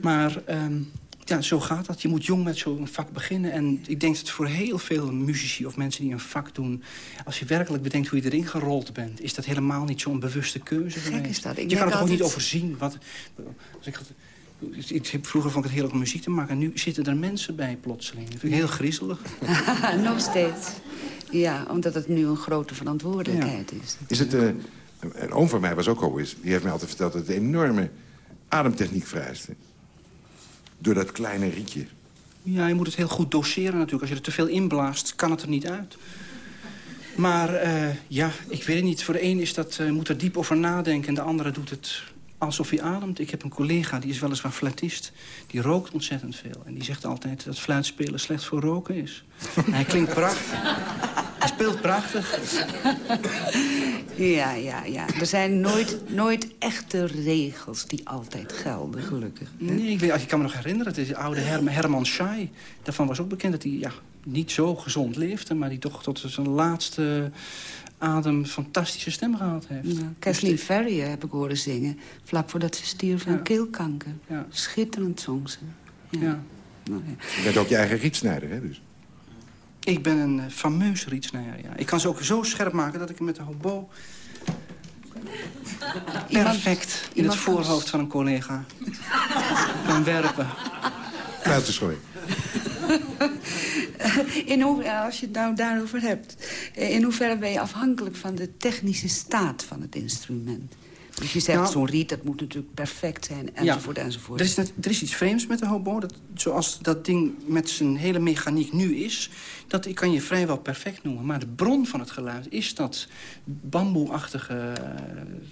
Maar um, ja, zo gaat dat. Je moet jong met zo'n vak beginnen. En ik denk dat voor heel veel muzici of mensen die een vak doen... als je werkelijk bedenkt hoe je erin gerold bent... is dat helemaal niet zo'n bewuste keuze Gek geweest. is dat. Ik je kan het altijd... ook niet overzien. Wat, als ik, ik, vroeger vond ik het heerlijk om muziek te maken. En nu zitten er mensen bij plotseling. Dat vind ik heel griezelig. Nog steeds. Ja, omdat het nu een grote verantwoordelijkheid ja. is. Is het... Uh, een oom van mij was ook hoboïst. Die heeft mij altijd verteld dat het een enorme ademtechniek vereiste. Door dat kleine rietje. Ja, je moet het heel goed doseren natuurlijk. Als je er te veel inblaast, kan het er niet uit. Maar uh, ja, ik weet het niet. Voor de een is dat, uh, moet er diep over nadenken... en de andere doet het alsof hij ademt. Ik heb een collega, die is weliswaar fluitist. Die rookt ontzettend veel. En die zegt altijd dat fluitspelen slecht voor roken is. hij klinkt prachtig. Hij speelt prachtig. Ja, ja, ja. Er zijn nooit, nooit echte regels die altijd gelden, gelukkig. Hè? Nee, ik, weet, ik kan me nog herinneren. Het is de oude Herman, Herman Schei. Daarvan was ook bekend dat hij ja, niet zo gezond leefde... maar die toch tot zijn laatste adem fantastische stem gehad heeft. Ja, Kathleen dus Ferrier heb ik horen zingen... vlak voordat ze stierf van ja. keelkanker. Ja. Schitterend zong ze. Ja. ja. Nou, je bent ook je eigen rietsnijder, hè, dus? Ik ben een uh, fameus rietsnijder, ja. Ik kan ze ook zo scherp maken dat ik met de hobo... perfect in het voorhoofd van een collega kan werpen. Kwijt te schooien. In hoe, als je het nou daarover hebt. In hoeverre ben je afhankelijk van de technische staat van het instrument? Dus je zegt, nou, zo'n riet, dat moet natuurlijk perfect zijn, enzovoort, ja, enzovoort. Er is, er is iets vreemds met de hobo. Dat, zoals dat ding met zijn hele mechaniek nu is... dat kan je vrijwel perfect noemen. Maar de bron van het geluid is dat bamboeachtige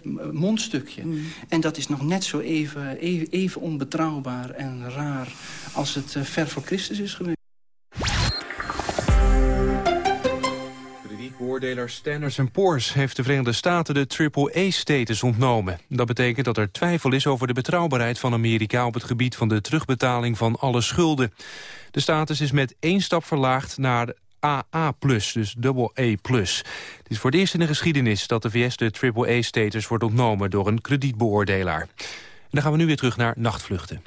uh, mondstukje. Mm. En dat is nog net zo even, even, even onbetrouwbaar en raar... als het uh, ver voor Christus is geweest. Beoordeler Standards Poor's heeft de Verenigde Staten de triple-A-status ontnomen. Dat betekent dat er twijfel is over de betrouwbaarheid van Amerika op het gebied van de terugbetaling van alle schulden. De status is met één stap verlaagd naar AA+, dus double A+. Het is voor het eerst in de geschiedenis dat de VS de triple-A-status wordt ontnomen door een kredietbeoordelaar. En dan gaan we nu weer terug naar nachtvluchten.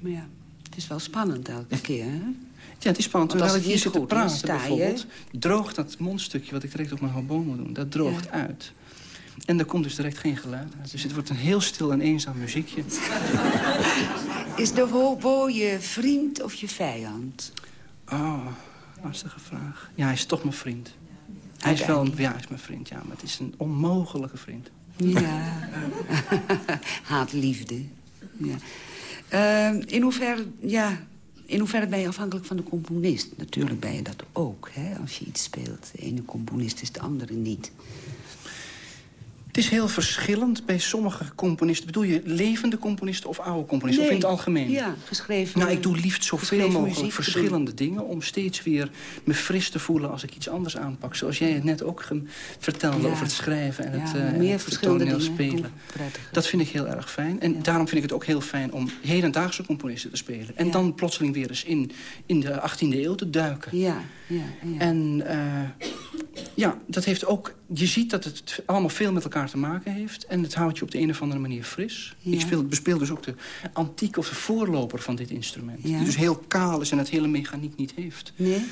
Ja, het is wel spannend elke keer, hè? Ja, het is spannend. Want Terwijl ik hier zit te praten bijvoorbeeld... droogt dat mondstukje wat ik direct op mijn hobo moet doen... dat droogt Ja. uit. En er komt dus direct geen geluid uit. Dus het wordt een heel stil en eenzaam muziekje. Is de hobo je vriend of je vijand? Oh, lastige vraag. Ja, hij is toch mijn vriend. Hij is wel een, ja, hij is mijn vriend, ja. Maar het is een onmogelijke vriend. Ja. Haat-liefde. Ja. Ehm, in hoeverre, ja, in hoeverre ben je afhankelijk van de componist? Natuurlijk ben je dat ook, hè, als je iets speelt. De ene componist is de andere niet. Het is heel verschillend bij sommige componisten. Bedoel je levende componisten of oude componisten? Of in het algemeen? Ja, geschreven. Nou, ik doe liefst zoveel mogelijk verschillende dingen... om steeds weer me fris te voelen als ik iets anders aanpak. Zoals jij het net ook vertelde Ja. over het schrijven en Ja, het, eh, meer verschillende. Dat vind ik heel erg fijn. En daarom vind ik het ook heel fijn om hedendaagse componisten te spelen. En dan plotseling weer eens in, in de 18e eeuw te duiken. Ja, ja, ja. En eh, ja, dat heeft ook... Je ziet dat het allemaal veel met elkaar te maken heeft. En het houdt je op de een of andere manier fris. Ja. Ik speel, bespeel dus ook de antiek of de voorloper van dit instrument. Ja. Die dus heel kaal is en het hele mechaniek niet heeft. Nee?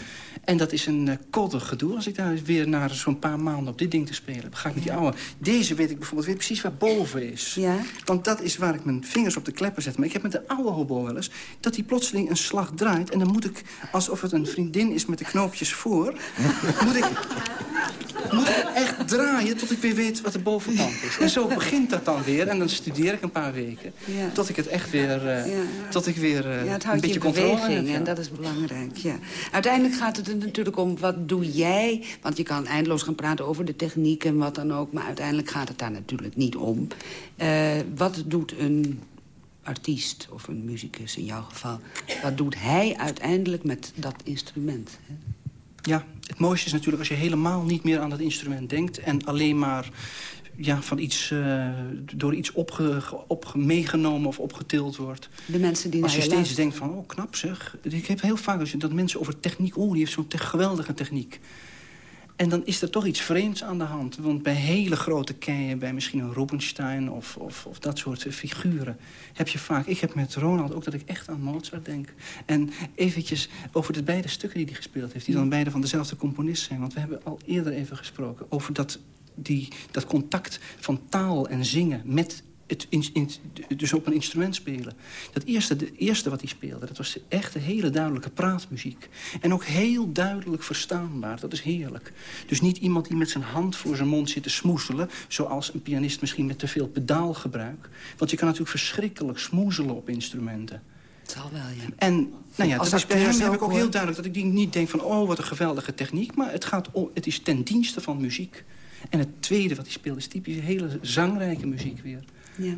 En dat is een uh, koddig gedoe. Als ik daar weer na zo'n paar maanden op dit ding te spelen... ga ik met die oude... Deze weet ik bijvoorbeeld weet precies waar boven is. Ja? Want dat is waar ik mijn vingers op de kleppen zet. Maar ik heb met de oude hobo wel eens... dat die plotseling een slag draait... en dan moet ik, alsof het een vriendin is met de knoopjes voor... moet ik moet ik echt draaien tot ik weer weet wat de bovenkant is. En zo begint dat dan weer. En dan studeer ik een paar weken. Ja. Tot ik het echt weer... Ja. Tot ik weer eh, Ja, het een houdt je beetje controle beweging heb. en dat is belangrijk. Ja. Uiteindelijk gaat het er natuurlijk om wat doe jij... want je kan eindeloos gaan praten over de techniek en wat dan ook... maar uiteindelijk gaat het daar natuurlijk niet om. Eh, wat doet een artiest of een muzikus in jouw geval... wat doet hij uiteindelijk met dat instrument? hè? Ja, het mooiste is natuurlijk als je helemaal niet meer aan dat instrument denkt... en alleen maar ja, van iets, eh, door iets opge, opge- meegenomen of opgetild wordt. De mensen die Als je je steeds luisteren. denkt van, oh knap zeg. Ik heb heel vaak dat mensen over techniek... oh, die heeft zo'n te- geweldige techniek. En dan is er toch iets vreemds aan de hand. Want bij hele grote keien, bij misschien een Rubinstein of, of, of dat soort eh, figuren... heb je vaak, ik heb met Ronald ook dat ik echt aan Mozart denk. En eventjes over de beide stukken die hij gespeeld heeft... die dan beide van dezelfde componist zijn. Want we hebben al eerder even gesproken over dat, die, dat contact van taal en zingen... met het in, in- dus op een instrument spelen. Dat eerste, de eerste wat hij speelde, dat was echt een hele duidelijke praatmuziek. En ook heel duidelijk verstaanbaar, dat is heerlijk. Dus niet iemand die met zijn hand voor zijn mond zit te smoezelen... zoals een pianist misschien met te veel pedaalgebruik. Want je kan natuurlijk verschrikkelijk smoezelen op instrumenten. Het zal wel, ja. En nou ja, dat is bij hem heb ik ook heel duidelijk dat ik die niet denk van... oh, wat een geweldige techniek, maar het, gaat om, het is ten dienste van muziek. En het tweede wat hij speelt is typisch hele zangrijke muziek weer. Ja.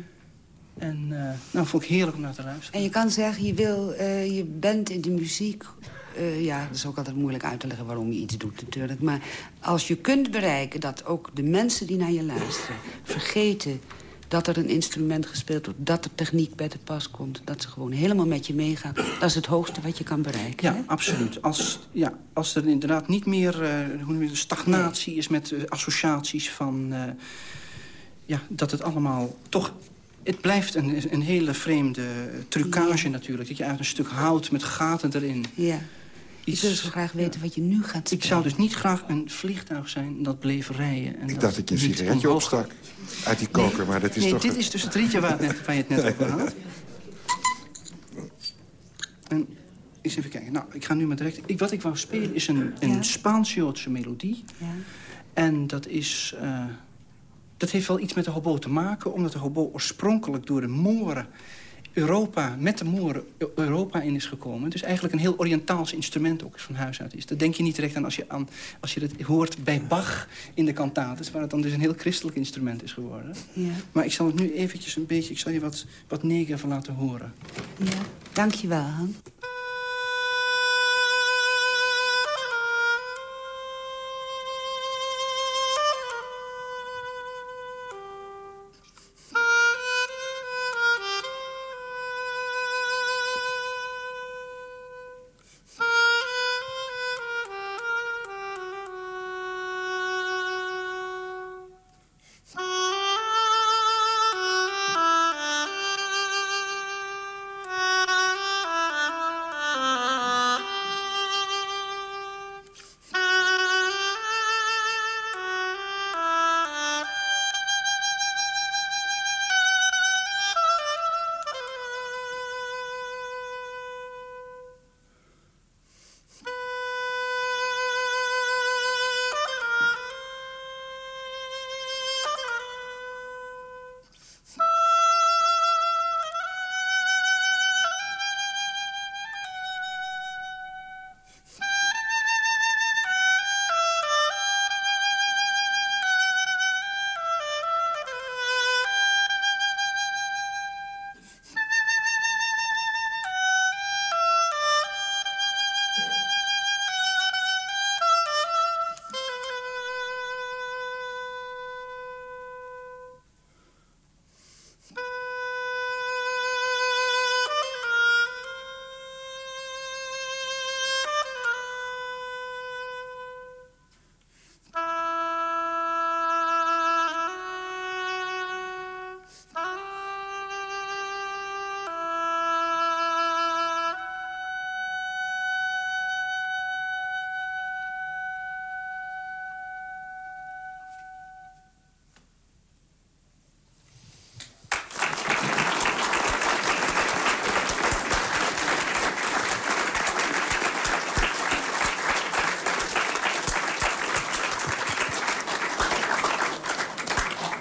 En eh, nou, vond ik heerlijk om naar te luisteren. En je kan zeggen, je, wil, eh, je bent in de muziek... eh, ja, dat is ook altijd moeilijk uit te leggen waarom je iets doet natuurlijk. Maar als je kunt bereiken dat ook de mensen die naar je luisteren... vergeten dat er een instrument gespeeld wordt... dat er techniek bij te pas komt, dat ze gewoon helemaal met je meegaan... dat is het hoogste wat je kan bereiken. Ja, hè? absoluut. Als, ja, als er inderdaad niet meer hoe noem je het, stagnatie is met associaties van... ja, dat het allemaal toch... Het blijft een, een hele vreemde trucage natuurlijk. Dat je uit een stuk hout met gaten erin... Ja. Ik wil zo graag weten wat je nu gaat spelen. ik zou dus niet graag een vliegtuig zijn dat bleef rijden. En Ik dat dacht dat je een sigaretje opstak uit die koker, maar dat is nee, toch... dit is dus het rietje waar, net, waar je het net over had. En eens even kijken. Nou, ik ga nu maar direct... Ik, wat ik wou spelen is een, een Ja. Spaans-Joodse melodie. Ja. En dat is... eh, dat heeft wel iets met de hobo te maken... omdat de hobo oorspronkelijk door de Moren... Europa, met de Moren Europa in is gekomen. Dus eigenlijk een heel Oriëntaals instrument ook van huis uit is. Dat denk je niet direct aan als je, aan, als je het hoort bij Bach in de cantates... waar het dan dus een heel christelijk instrument is geworden. Ja. Maar ik zal het nu eventjes een beetje... Ik zal je wat, wat neger van laten horen. ja. Dank je wel, Han.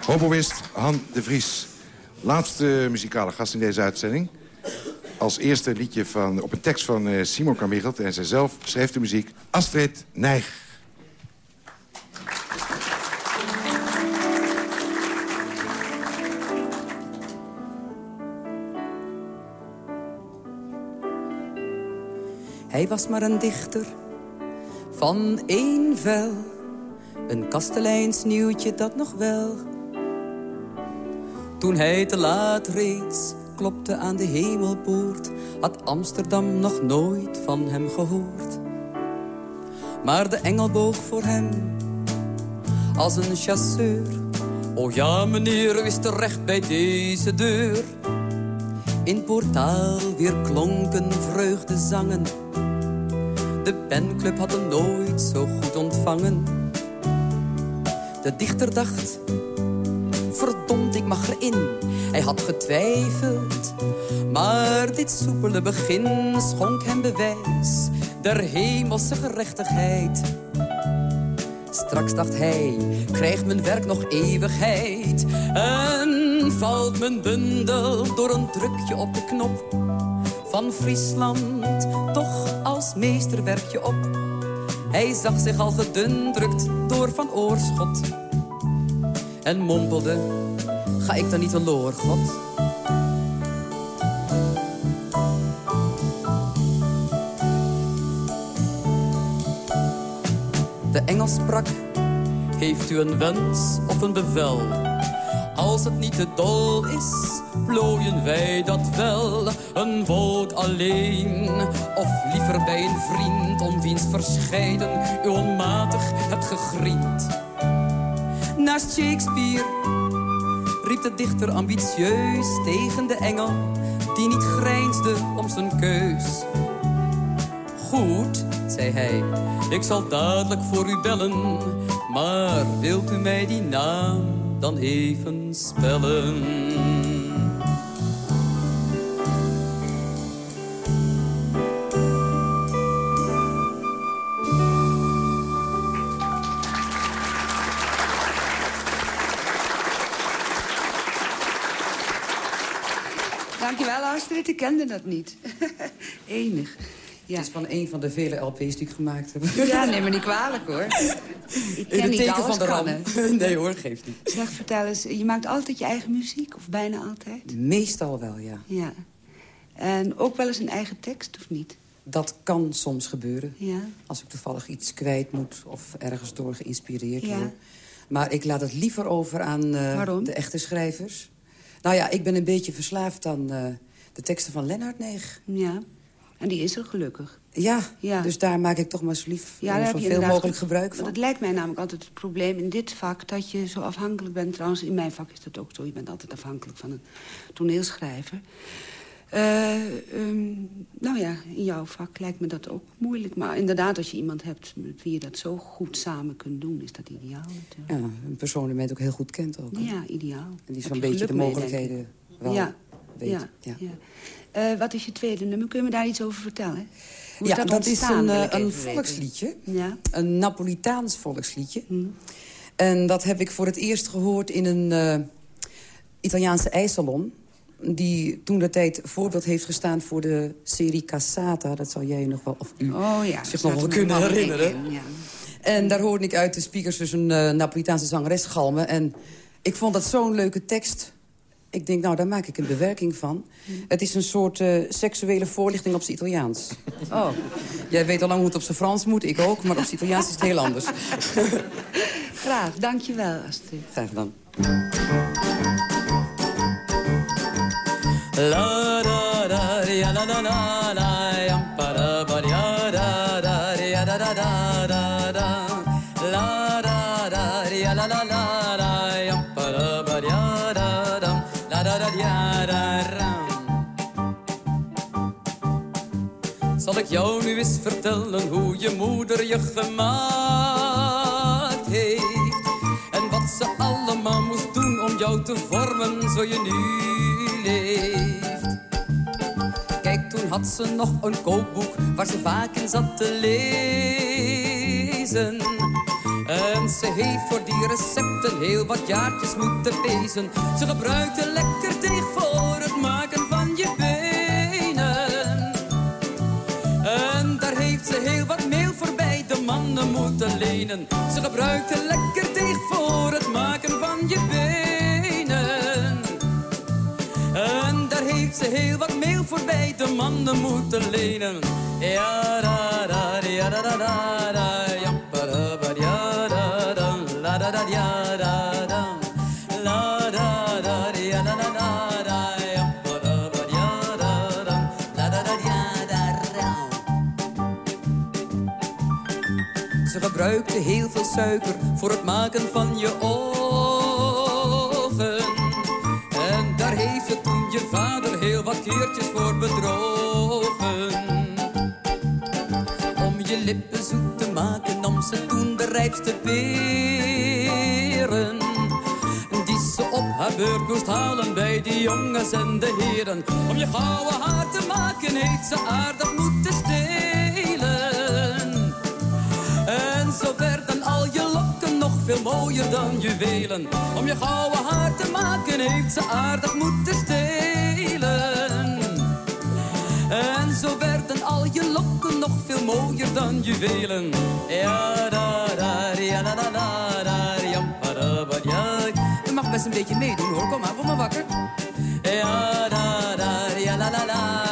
Hoboist Han de Vries. Laatste muzikale gast in deze uitzending. Als eerste liedje van, op een tekst van eh, Simon Carmichelt. En zijzelf schreef de muziek Astrid Nijg. Hij was maar een dichter van één vel. Een kasteleins nieuwtje dat nog wel. Toen hij te laat reeds klopte aan de hemelpoort... had Amsterdam nog nooit van hem gehoord. Maar de engel boog voor hem als een chasseur. O ja, meneer, u is terecht bij deze deur. In portaal weer klonken vreugdezangen. De penclub had hem nooit zo goed ontvangen. De dichter dacht, Hij had getwijfeld, maar dit soepele begin schonk hem bewijs der hemelse gerechtigheid. Straks dacht hij, krijgt mijn werk nog eeuwigheid. En valt mijn bundel door een drukje op de knop. Van Friesland toch als meesterwerkje op. Hij zag zich al gedundrukt door Van Oorschot. En mompelde, ga ik dan niet loor, God? De engel sprak, heeft u een wens of een bevel? Als het niet te dol is, plooien wij dat wel. Een wolk alleen, of liever bij een vriend... om wiens verscheiden u onmatig hebt gegriend. Naast Shakespeare riep de dichter ambitieus tegen de engel... die niet grijnsde om zijn keus. Goed, zei hij, ik zal dadelijk voor u bellen... maar wilt u mij die naam dan even spellen? Ik kende dat niet. Enig. Ja. Het is van een van de vele LP's die ik gemaakt heb. Ja, neem me niet kwalijk, hoor. Ik In ken het niet alles van de hè. Nee hoor, geeft niet. Zeg, vertel eens, je maakt altijd je eigen muziek? Of bijna altijd? Meestal wel, ja. Ja. En ook wel eens een eigen tekst, of niet? Dat kan soms gebeuren. Ja. Als ik toevallig iets kwijt moet of ergens door geïnspireerd Ja. word. Maar ik laat het liever over aan eh, de echte schrijvers. Nou ja, ik ben een beetje verslaafd aan eh, de teksten van Lennart Neeg. Ja. En die is er gelukkig. Ja, Ja. dus daar maak ik toch maar zo lief Ja, zoveel mogelijk gebruik want van. Het lijkt mij namelijk altijd het probleem in dit vak... dat je zo afhankelijk bent. Trouwens, in mijn vak is dat ook zo. Je bent altijd afhankelijk van een toneelschrijver. Eh, ehm, nou ja, in jouw vak lijkt me dat ook moeilijk. Maar inderdaad, als je iemand hebt met wie je dat zo goed samen kunt doen... is dat ideaal natuurlijk. Ja, een persoon die mij ook heel goed kent ook. hè. Ja, ideaal. En die zo'n je beetje de mee, mogelijkheden wel ja. Weet. Ja. Eh, wat is je tweede nummer? Kun je me daar iets over vertellen? Hoe ja, is dat, dat, is een, eh, een volksliedje. Ja. Een Napolitaans volksliedje. Hm. En dat heb ik voor het eerst gehoord in een eh, Italiaanse ijssalon. Die toen de tijd voorbeeld heeft gestaan voor de serie Cassata. Dat zal jij nog wel, of u Oh ja, zich nog wel kunnen herinneren. in, ja. En daar hoorde ik uit de speakers dus een Napolitaanse zangeres galmen. En ik vond dat zo'n leuke tekst. Ik denk, nou, daar maak ik een bewerking van. Het is een soort eh, seksuele voorlichting op zijn Italiaans. Oh. Jij weet al lang hoe het op zijn Frans moet, ik ook. Maar op zijn Italiaans is het heel anders. Graag, dankjewel Astrid. Graag gedaan. La da da ya la jou nu eens vertellen hoe je moeder je gemaakt heeft en wat ze allemaal moest doen om jou te vormen zo je nu leeft. Kijk, toen had ze nog een kookboek waar ze vaak in zat te lezen. En ze heeft voor die recepten heel wat jaartjes moeten wezen. Ze gebruikt een lekker deeg voor het maken moeten lenen. Ze gebruikt lekker deeg voor het maken van je benen. En daar heeft ze heel wat meel voor bij de mannen moeten lenen. Ja, da, da, ja, da, da, da, da, suiker voor het maken van je ogen. En daar heeft ze toen je vader heel wat keertjes voor bedrogen. Om je lippen zoet te maken nam ze toen de rijpste peren. Die ze op haar beurt moest halen bij de jongens en de heren. Om je gouden haar te maken heeft ze aardig moeten stelen. Veel mooier dan juwelen. Om je gouden haar te maken heeft ze aardig moeten stelen. En zo werden al je lokken nog veel mooier dan juwelen. Ja, da, da, ja, da, da, da, da, jam, da, ja. Je mag best een beetje meedoen hoor, kom maar, word maar wakker. Ja, da, da, ja, la, la, la, la,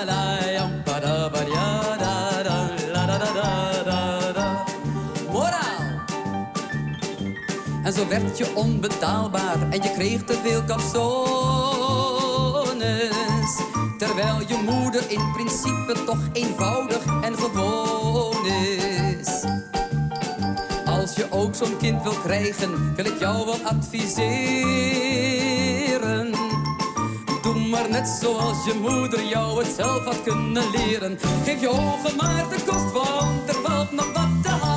En zo werd je onbetaalbaar en je kreeg te veel capsones. Terwijl je moeder in principe toch eenvoudig en gewoon is. Als je ook zo'n kind wil krijgen, wil ik jou wel adviseren. Doe maar net zoals je moeder jou het zelf had kunnen leren. Geef je ogen maar de kost, want er valt nog wat te halen.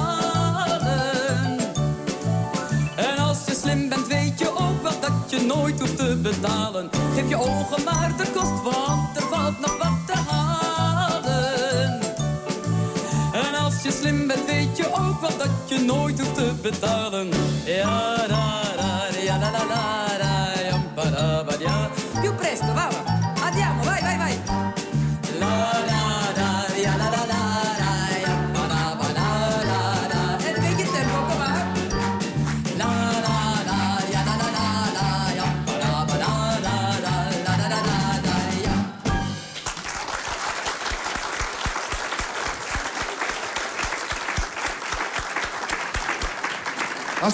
Nooit hoeft te betalen. Geef je ogen maar de kost, want er valt nog wat te halen. En als je slim bent, weet je ook wel dat je nooit hoeft te betalen. Ja, ja, la, la, la, da, pa, da, ja. Più presto. Andiamo, vai,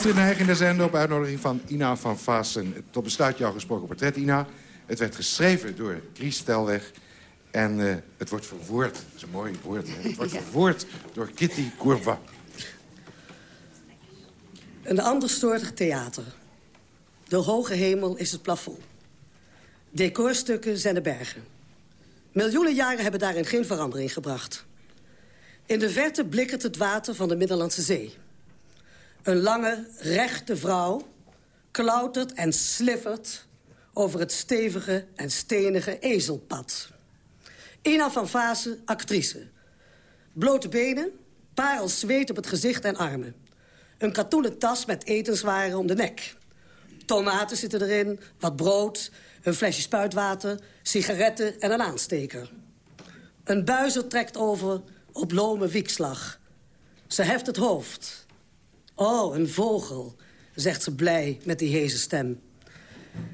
Astrid Nijg in de zender op uitnodiging van Ina van Vaassen. Tot besluit jouw gesproken portret, Ina. Het werd geschreven door Chris Stelweg. En eh, het wordt verwoord, dat is een mooi woord, hè? Het wordt verwoord door Kitty Courva. Een andersoortig theater. De hoge hemel is het plafond. Decorstukken zijn de bergen. Miljoenen jaren hebben daarin geen verandering gebracht. In de verte blikkert het water van de Middellandse Zee. Een lange, rechte vrouw klautert en sliffert over het stevige en stenige ezelpad. Ina van Vaassen, actrice. Blote benen, parels zweet op het gezicht en armen. Een katoenen tas met etenswaren om de nek. Tomaten zitten erin, wat brood, een flesje spuitwater... sigaretten en een aansteker. Een buizer trekt over op lome wiekslag. Ze heft het hoofd. Oh, een vogel, zegt ze blij met die heze stem.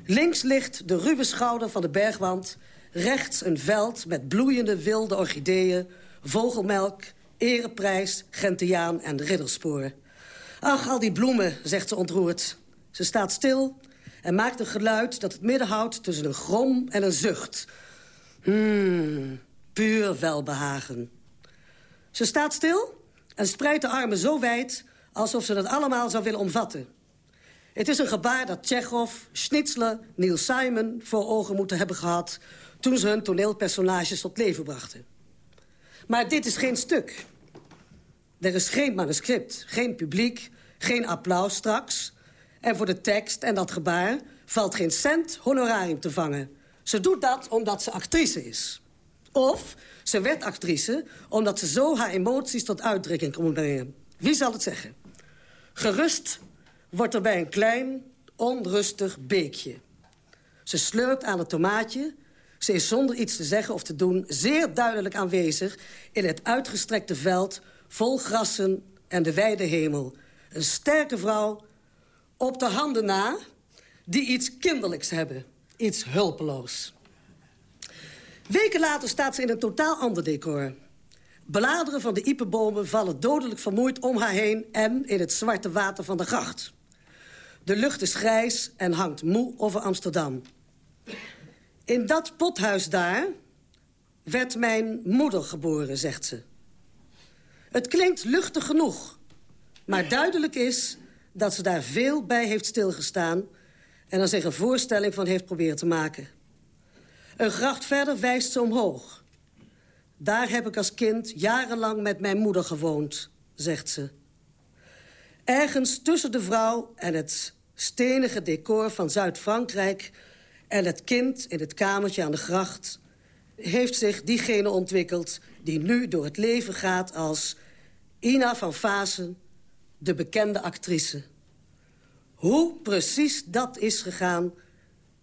Links ligt de ruwe schouder van de bergwand... rechts een veld met bloeiende wilde orchideeën... vogelmelk, ereprijs, gentiaan en ridderspoor. Ach, al die bloemen, zegt ze ontroerd. Ze staat stil en maakt een geluid dat het midden houdt... tussen een grom en een zucht. Hmm, puur welbehagen. Ze staat stil en spreidt de armen zo wijd... alsof ze dat allemaal zou willen omvatten. Het is een gebaar dat Tsjechov, Schnitzler, Neil Simon voor ogen moeten hebben gehad... toen ze hun toneelpersonages tot leven brachten. Maar dit is geen stuk. Er is geen manuscript, geen publiek, geen applaus straks. En voor de tekst en dat gebaar valt geen cent honorarium te vangen. Ze doet dat omdat ze actrice is. Of ze werd actrice omdat ze zo haar emoties tot uitdrukking kon brengen. Wie zal het zeggen? Gerust wordt er bij een klein, onrustig beekje. Ze slurpt aan het tomaatje. Ze is zonder iets te zeggen of te doen zeer duidelijk aanwezig... in het uitgestrekte veld, vol grassen en de wijde hemel. Een sterke vrouw, op de handen na, die iets kinderlijks hebben. Iets hulpeloos. Weken later staat ze in een totaal ander decor. Bladeren van de iepenbomen vallen dodelijk vermoeid om haar heen... en in het zwarte water van de gracht. De lucht is grijs en hangt moe over Amsterdam. In dat pothuis daar werd mijn moeder geboren, zegt ze. Het klinkt luchtig genoeg, maar duidelijk is dat ze daar veel bij heeft stilgestaan... en er zich een voorstelling van heeft proberen te maken. Een gracht verder wijst ze omhoog. Daar heb ik als kind jarenlang met mijn moeder gewoond, zegt ze. Ergens tussen de vrouw en het stenige decor van Zuid-Frankrijk... en het kind in het kamertje aan de gracht... heeft zich diegene ontwikkeld die nu door het leven gaat als... Ina van Vazen, de bekende actrice. Hoe precies dat is gegaan,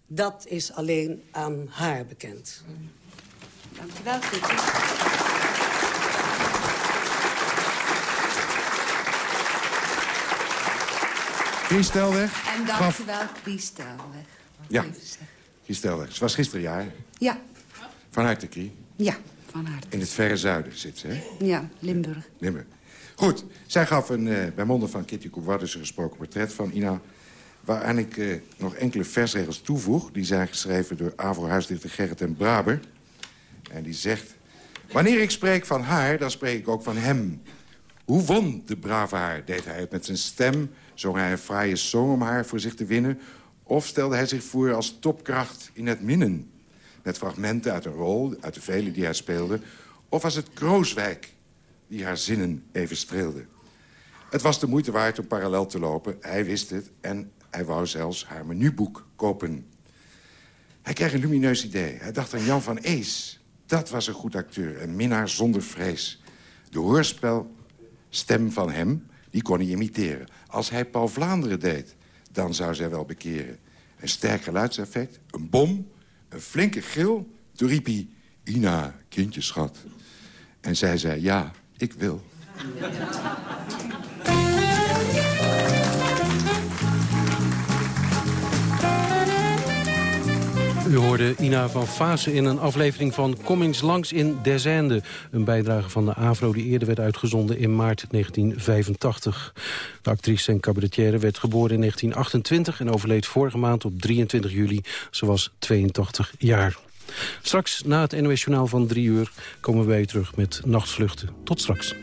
dat is alleen aan haar bekend. Dank u wel, Kitty. Kiestelweg. En dank gaf... u wel, Kristelweg. Ja, Kiestelweg. Ze was gisteren jaar. Ja, Van harte, Kie. ja, van harte. In het verre zuiden zit ze, hè? Ja, Limburg. Limburg. Goed, zij gaf een, eh, bij monden van Kitty Koewadis een gesproken portret van Ina... waaraan ik eh, nog enkele versregels toevoeg. Die zijn geschreven door AVRO-huisdichter Gerrit en Braber. En die zegt... Wanneer ik spreek van haar, dan spreek ik ook van hem. Hoe won de brave haar? Deed hij het met zijn stem? Zong hij een fraaie song om haar voor zich te winnen? Of stelde hij zich voor als topkracht in het minnen? Met fragmenten uit een rol, uit de vele die hij speelde... of was het Krooswijk die haar zinnen even streelde? Het was de moeite waard om parallel te lopen. Hij wist het en hij wou zelfs haar menuboek kopen. Hij kreeg een lumineus idee. Hij dacht aan Jan van Ees. Dat was een goed acteur, een minnaar zonder vrees. De hoorspelstem van hem, die kon hij imiteren. Als hij Paul Vlaanderen deed, dan zou zij wel bekeren. Een sterk geluidseffect, een bom, een flinke gil. Toen riep hij, Ina, kindje schat. En zij zei, ja, ik wil. U hoorde Ina van Vaassen in een aflevering van Comings Langs in Desende. Een bijdrage van de AVRO die eerder werd uitgezonden in maart 1985. De actrice en cabaretière werd geboren in 1928... en overleed vorige maand op 23 juli. Ze was 82 jaar. Straks na het NOS Journaal van drie uur komen wij terug met nachtvluchten. Tot straks.